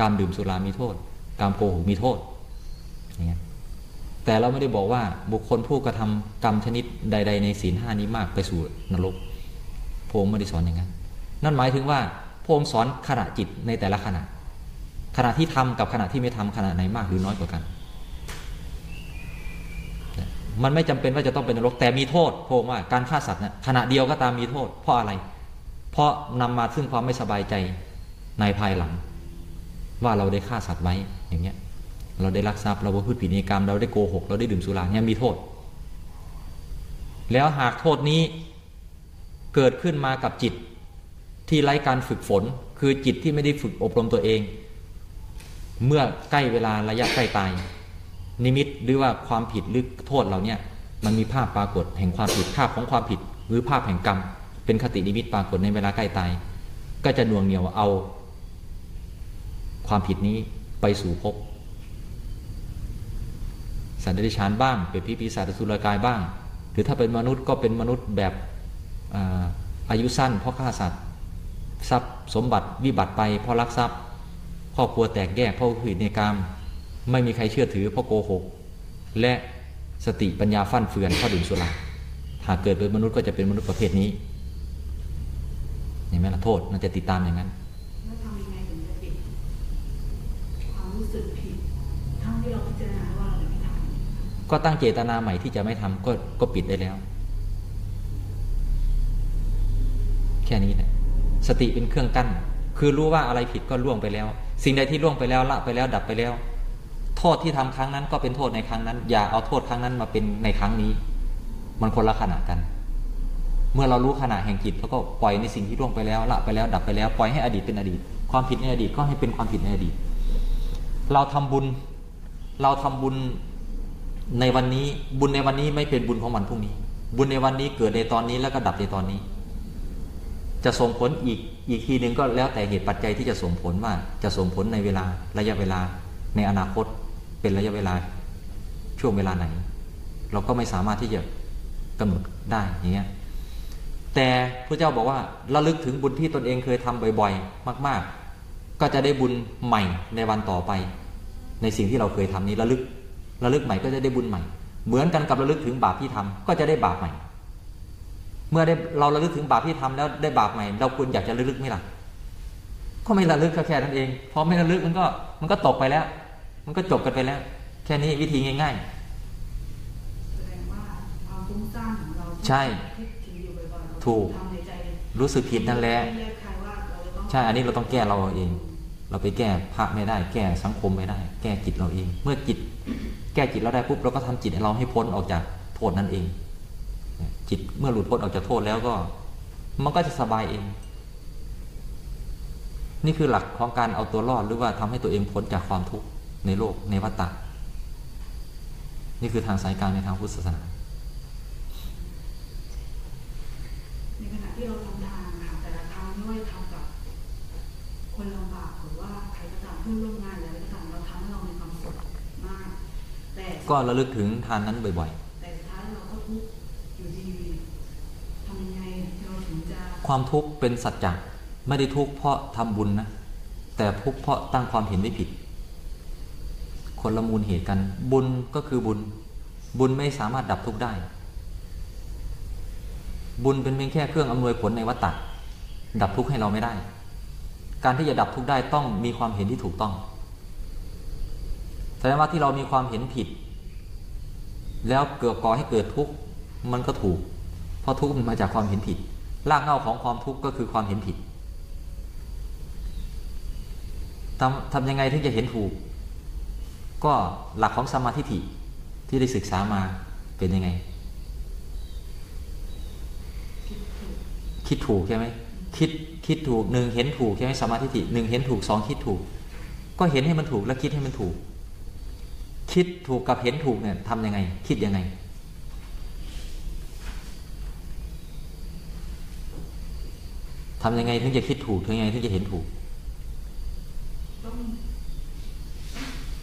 A: การดื่มสุรามีโทษ การโกหกมีโทษอย่างเงี้ยแต่เราไม่ได้บอกว่าบุคคลผู้กระทำกรรมชนิดใด ๆ ในศีลห้านี้มากไปสู่นรกพระองค์ไม่ได้สอนอย่างนั้น นั่นหมายถึงว่าพระองค์สอนขณะจิตในแต่ละขณะ ขณะที่ทำกับขณะที่ไม่ทำขณะไหนมากหรือน้อยกว่ากัน มันไม่จำเป็นว่าจะต้องเป็นนรกแต่มีโทษพระองว่าการฆ่าสัตว์นะขณะเดียวก็ตามมีโทษ เพราะอะไร เพราะนำมาซึ่งความไม่สบายใจในภายหลัง ว่าเราได้ฆ่าสัตว์ไว้อย่างเงี้ย เราได้ลักทรัพย์เราประพฤติผิดในกรรม เราได้โกหก เราได้ดื่มสุราเนี่ยมีโทษ แล้วหากโทษนี้เกิดขึ้นมากับจิตที่ไร้การฝึกฝน คือจิตที่ไม่ได้ฝึกอบรมตัวเอง เมื่อใกล้เวลาระยะใกล้ตาย นิมิตหรือว่าความผิดหรือโทษเราเนี่ยมันมีภาพปรากฏแห่งความผิดภาพของความผิดหรือภาพแห่งกรรม เป็นคตินิมิตปรากฏในเวลาใกล้ตาย ก็จะน่วงเหนียวเอา ความผิดนี้ไปสู่ภพสันติชานบ้างเป็นพิปีศาจสุรกายบ้าง หรือถ้าเป็นมนุษย์ก็เป็นมนุษย์แบบอาอายุสั้นเพราะฆ่าสัตว์ ทรัพย์สมบัติวิบัติไปเพราะลักทรัพย์ ครอบครัวแตกแยกเพราะผิดในกรรม ไม่มีใครเชื่อถือเพราะโกหก และสติปัญญาฟั่นเฟือนเพราะดื่มสุราหากเกิดเป็นมนุษย์ก็จะเป็นมนุษย์ประเภทนี้เห็นไหมล่ะโทษมันจะติดตามอย่างนั้น
C: แล้วทำยังไงถึงจะปิดความรู้สึกผิดทั้งที่เราพิจารณาว่าเราไม่ทำ
A: ก็ตั้งเจตนาใหม่ที่จะไม่ทำก็ก็ปิดได้แล้ว แค่นี้แหละสติเป็นเครื่องกั้น คือรู้ว่าอะไรผิดก็ล่วงไปแล้ว สิ่งใดที่ล่วงไปแล้วละไปแล้วดับไปแล้ว โทษที่ทำครั้งนั้นก็เป็นโทษในครั้งนั้น อย่าเอาโทษครั้งนั้นมาเป็นในครั้งนี้ มันคนละขณะกัน เมื่อเรารู้ขณะแห่งจิตแล้วก็ปล่อยในสิ่งที่ล่วงไปแล้วละไปแล้วดับไปแล้วปล่อยให้อดีตเป็นอดีต ความผิดในอดีตก็ให้เป็นความผิดในอดีต เราทำบุญ เราทำบุญในวันนี้บุญในวันนี้ไม่เป็นบุญของวันพรุ่งนี้ บุญในวันนี้เกิดในตอนนี้แล้วก็ดับในตอนนี้ จะส่งผลอีกอีกทีหนึ่งก็แล้วแต่เหตุปัจจัยที่จะส่งผลว่าจะส่งผลในเวลาระยะเวลาในอนาคตเป็นระยะเวลาช่วงเวลาไหน เราก็ไม่สามารถที่จะกำหนดได้อย่างเงี้ยแต่พระเจ้าบอกว่าระลึกถึงบุญที่ตนเองเคยทำบ่อยๆ มาก ๆ ก็จะได้บุญใหม่ในวันต่อไป ในสิ่งที่เราเคยทำนี้ระลึกระลึกใหม่ก็จะได้บุญใหม่ เหมือนกันกับระลึกถึงบาปที่ทำก็จะได้บาปใหม่ มื่อได้เราระลึกถึงบาปที่ทำแล้วได้บาปใหม่ เราควรอยากจะระลึกไหมล่ะก็ไม่ระลึกก็แค่นั้นเองพอไม่ระลึกมันก็มันก็ตกไปแล้ว มันก็จบกันไปแล้ว แค่นี้วิธีง่าย
C: แสดงว่าความฟุ้งซ่านของเรา
A: ใช่
C: ที่คิดอยู่บ่อยๆเรา
A: ถูก
C: ทำในใจ
A: ๆรู้สึกผิดนั่นแหละ
C: ไม่เลือกใครว่าเราจะต้อง
A: ใช่อันนี้เราต้องแก้เราเอง เราไปแก้พระไม่ได้ แก้สังคมไม่ได้ แก้จิตเราเอง เมื่อจิต แก้จิตเราได้ปุ๊บเราก็ทำจิตให้เราให้พ้นออกจากโทษนั่นเอง จิตเมื่อหลุดพ้นออกจากโทษแล้วก็ มันก็จะสบายเอง นี่คือหลักของการเอาตัวรอดหรือว่าทำให้ตัวเองพ้นจากความทุกข์ในโลกในวัฏฏะนี่คือทางสายกลางในทางพุทธศาสนา
C: ในขณะที่เราทำทานค่ะแต่ละครั้งไม่ว่าจะทำกับคนลำบากหรือว่าใครก็ตามเพื่อนร่วมงานหรืออะไรก็ตามเราทำให้เรามีความสุขมาก แต่
A: ก็ระลึกถึงทานนั้นบ่อย
C: แต่ ทุกข์อยู่ดีทำยังไงเราถึงจะ
A: ความทุกข์เป็นสัจจะไม่ได้ทุกข์เพราะทำบุญนะ แต่ทุกข์เพราะตั้งความเห็นไม่ผิด คนละมูลเหตุกัน บุญก็คือบุญ บุญไม่สามารถดับทุกข์ได้ บุญเป็นเพียงแค่เครื่องอำนวยผลในวัฏฏะดับทุกข์ให้เราไม่ได้ การที่จะดับทุกข์ได้ต้องมีความเห็นที่ถูกต้องแสดงว่าที่เรามีความเห็นผิด แล้วเกิดก่อให้เกิดทุกข์มันก็ถูก เพราะทุกข์มันมาจากความเห็นผิด รากเหง้าของความทุกข์ก็คือความเห็นผิดทำทำยังไงถึงจะเห็นถูก ก็หลักของสมาธิฐิที่ได้ศึกษามาเป็นยังไง คิดถูกใช่ไหมคิดคิดถูกหนึ่งเห็นถูกใช่ไหมสมาธิฐิหนึ่งเห็นถูกสองคิดถูก ก็เห็นให้มันถูกแล้วคิดให้มันถูก คิดถูกกับเห็นถูกเนี่ยทำยังไง คิดยังไง ทำยังไงถึงจะคิดถูกทำยังไงถึงจะเห็นถูก
C: ต้อง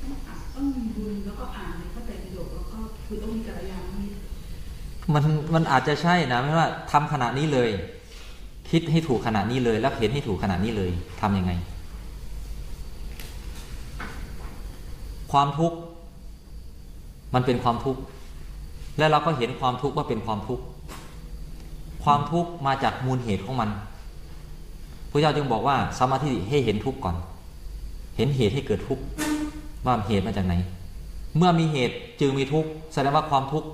C: ต้องอ่านต้องมีบุญแล้วก็อ่านในพระไตรปิฎกแล้วก็คือต้องมีกัลยาณมิตร
A: มันมันอาจจะใช่นะไม่ว่าทำขณะนี้เลย คิดให้ถูกขณะนี้เลย แล้วเห็นให้ถูกขณะนี้เลยทำยังไง ความทุกข์มันเป็นความทุกข์และเราก็เห็นความทุกข์ว่าเป็นความทุกข์ความทุกข์มาจากมูลเหตุของมัน พระเจ้าจึงบอกว่าสมาธิให้เห็นทุกข์ก่อน เห็นเหตุให้เกิดทุกข์ว่าเหตุมาจากไหน เมื่อมีเหตุจึงมีทุกข์แสดงว่าความทุกข์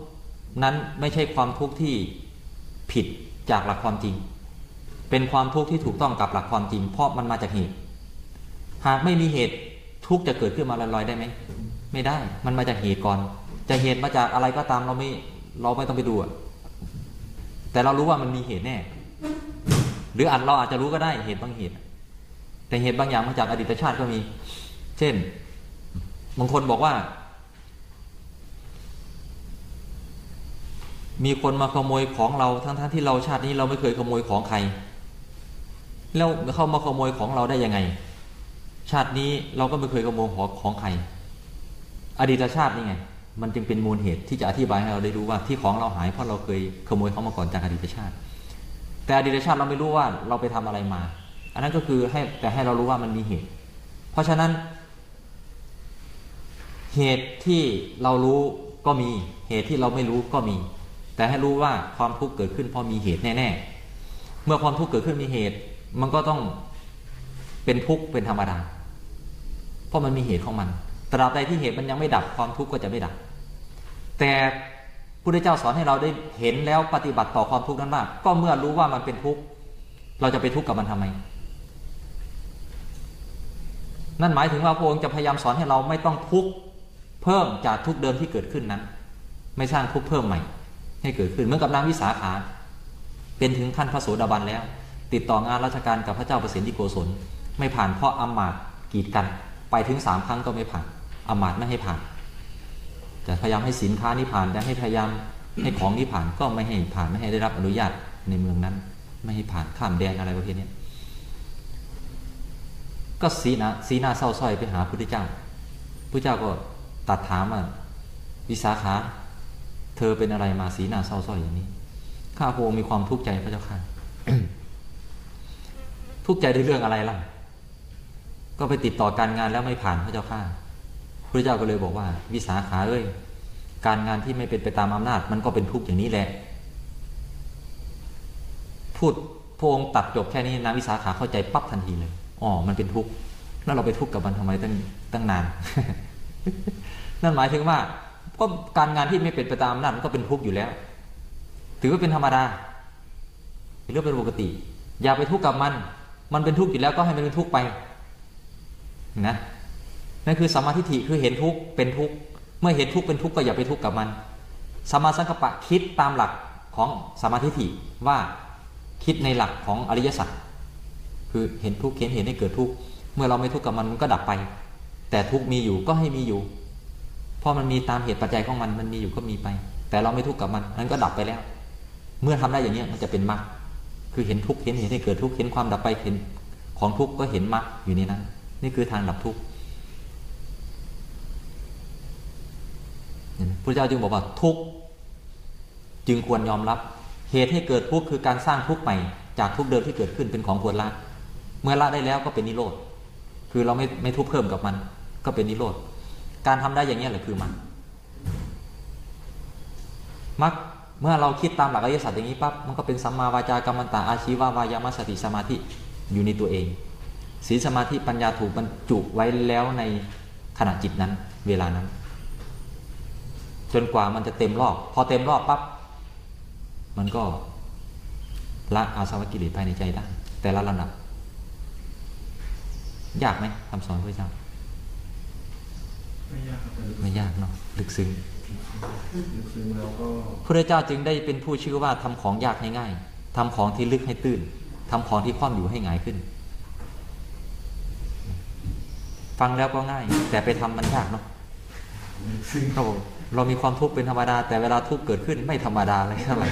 A: นั้นไม่ใช่ความทุกข์ที่ผิดจากหลักความจริง เป็นความทุกข์ที่ถูกต้องกับหลักความจริง เพราะมันมาจากเหตุ หากไม่มีเหตุทุกข์จะเกิดขึ้นมาลอยๆได้ไหมไม่ได้ มันมาจากเหตุก่อน จะเหตุมาจากอะไรก็ตามเราไม่เราไม่ต้องไปดูแต่เรารู้ว่ามันมีเหตุแน่ หรืออาจเราอาจจะรู้ก็ได้เหตุบางเหตุ แต่เหตุบางอย่างมาจากอดีตชาติก็มี เช่น บางคนบอกว่า มีคนมาขโมยของเราทั้งๆทที่เราชาตินี้เราไม่เคยขโมยของใคร แล้วเข้ามาขโมยของเราได้ยังไง ชาตินี้เราก็ไม่เคยขโมยของของใคร อดีตชาตินี่ไงมันจึงเป็นมูลเหตุที่จะอธิบายให้เราได้รู้ว่าที่ของเราหายเพราะเราเคยขโมยเขามาก่อนจากอดีตชาติ แต่อดีตชาติเราไม่รู้ว่าเราไปทำอะไรมา อันนั้นก็คือให้แต่ให้เรารู้ว่ามันมีเหตุ เพราะฉะนั้น เหตุที่เรารู้ก็มีเหตุที่เราไม่รู้ก็มี แต่ให้รู้ว่าความทุกข์เกิดขึ้นเพราะมีเหตุแน่ ๆ เมื่อความทุกข์เกิดขึ้นมีเหตุ มันก็ต้องเป็นทุกข์เป็นธรรมดา เพราะมันมีเหตุของมัน ตราบใดที่เหตุมันยังไม่ดับความทุกข์ก็จะไม่ดับ แต่ พุทธเจ้าสอนให้เราได้เห็นแล้วปฏิบัติต่อความทุกข์นั้นว่าก็เมื่อรู้ว่ามันเป็นทุกข์เราจะไปทุกข์กับมันทำไม นั่นหมายถึงว่าพระองค์จะพยายามสอนให้เราไม่ต้องทุกข์เพิ่มจากทุกข์เดิมที่เกิดขึ้นนั้น ไม่สร้างทุกข์เพิ่มใหม่ ให้เกิดขึ้นเหมือนกับนางวิสาขา เป็นถึงขั้นพระโสดาบันแล้ว ติดต่องานราชการกับพระเจ้าประสิทธิโกศลไม่ผ่านเพราะอำมาตย์กีดกัน ไปถึงสามครั้งก็ไม่ผ่านอำมาตย์ไม่ให้ผ่าน จะพยายามให้สินค้านี้ผ่านแต่ให้พยายามให้ของนี้ผ่านก็ไม่ให้ผ่านไม่ให้ได้รับอนุญาตในเมืองนั้น ไม่ให้ผ่านข้ามแดนอะไรประเภทนี้ก็สีหน้าสีหน้าเศร้าส้อยไปหาพระพุทธเจ้าพระเจ้าก็ตัดถามว่าวิสาขาเธอเป็นอะไรมาสีหน้าเศร้าส้อยอย่างนี้ข้าพระองค์มีความทุกข์ใจพระเจ้าค่ะทุกข์ใจด้วยเรื่องอะไรล่ะ ก็ไปติดต่อการงานแล้วไม่ผ่านพระเจ้าค่ะ ระเจ้าก็เลยบอกว่า วิสาขาเอ้ยการงานที่ไม่เป็นไปตามอำนาจ มันก็เป็นทุกข์อย่างนี้แหละ พูดพระองค์ตัดจบแค่นี้นางวิสาขาเข้าใจปั๊บทันทีเลยอ๋อมันเป็นทุกข์แล้วเราไปทุกข์กับมันทำไมตั้งตั้งนาน นั่นหมายถึงว่าก็การงานที่ไม่เป็นไปตามอำนาจมันก็เป็นทุกข์อยู่แล้ว ถือว่าเป็นธรรมดาเป็นเรื่องเป็นปกติ อย่าไปทุกข์กับมัน มันเป็นทุกข์อยู่แล้วก็ให้มันเป็นทุกข์ไปนะ นั่นคือสัมมาทิฏฐิคือเห็นทุกข์เป็นทุกข์เมื่อเห็นทุกข์เป็นทุกข์ก็อย่าไปทุกข์กับมันสัมมาสังกัปปะคิดตามหลักของสัมมาทิฏฐิว่าคิดในหลักของอริยสัจคือเห็นทุกข์เห็นเห็นให้เกิดทุกข์เมื่อเราไม่ทุกข์กับมันมันก็ดับไป แต่ทุกข์มีอยู่ก็ให้มีอยู่เพราะมันมีตามเหตุปัจจัยของมันมันมีอยู่ก็มีไป แต่เราไม่ทุกข์กับมันนั้นก็ดับไปแล้ว เมื่อทำได้อย่างนี้มันจะเป็นมรรคคือเห็นทุกข์เห็นเห็นให้เกิดทุกข์เห็นความดับไปเห็นของทุกข์ก็เห็นมรรคอยู่ในนั้น นี่คือทางดับทุกข์ พระเจ้าจึงบอกว่าทุกจึงควรยอมรับ เหตุให้เกิดทุกข์คือการสร้างทุกข์ใหม่ จากทุกเดิมที่เกิดขึ้นเป็นของควรละ เมื่อละได้แล้วก็เป็นนิโรธ คือเราไม่ไม่ทุกเพิ่มกับมัน ก็เป็นนิโรธ การทำได้อย่างนี้แหละคือมันมักเมื่อเราคิดตามหลักอริยสัจอย่างนี้ปั๊บมันก็เป็นสัมมาวาจากรรมันตาอาชีวาวายามสติสมาธิอยู่ในตัวเองศีลสมาธิปัญญาถูกบรรจุไว้แล้วในขณะจิตนั้น เวลานั้น จนกว่ามันจะเต็มรอบ พอเต็มรอบปั๊บมันก็ละอาสวะกิเลสภายในใจได้ แต่ละระดับยากไหมคำสอนพระเจ้า
G: ไม่ยากครับแต่
A: ไม่ยากเนาะลึกซึ้ง
G: ลึกซึ้งแล้วก็
A: พระเจ้าจึงได้เป็นผู้ชื่อว่าทำของยากให้ง่ายทำของที่ลึกให้ตื้นทำของที่คว่ำอยู่ให้หงายขึ้น ฟังแล้วก็ง่าย แต่ไปทำมันยากเนาะครับผม เรามีความทุกข์เป็นธรรมดา แต่เวลาทุกข์เกิดขึ้นไม่ธรรมดาเลยเท่าไหร่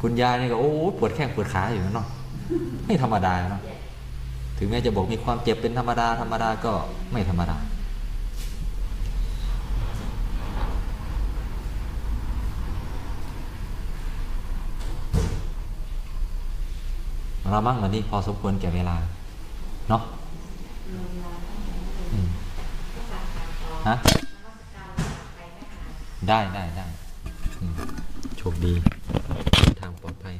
A: คุณยายนี่ก็โอ้ปวดแข้งปวดขาอยู่นะเนาะไม่ธรรมดาเนาะถึงแม้จะบอกมีความเจ็บเป็นธรรมดาธรรมดาก็ไม่ธรรมดาเรามั่งวันนี้พอสมควรแก่เวลา เนาะอืม ฮะได้ได้ได้โชคดีทางปลอดภัย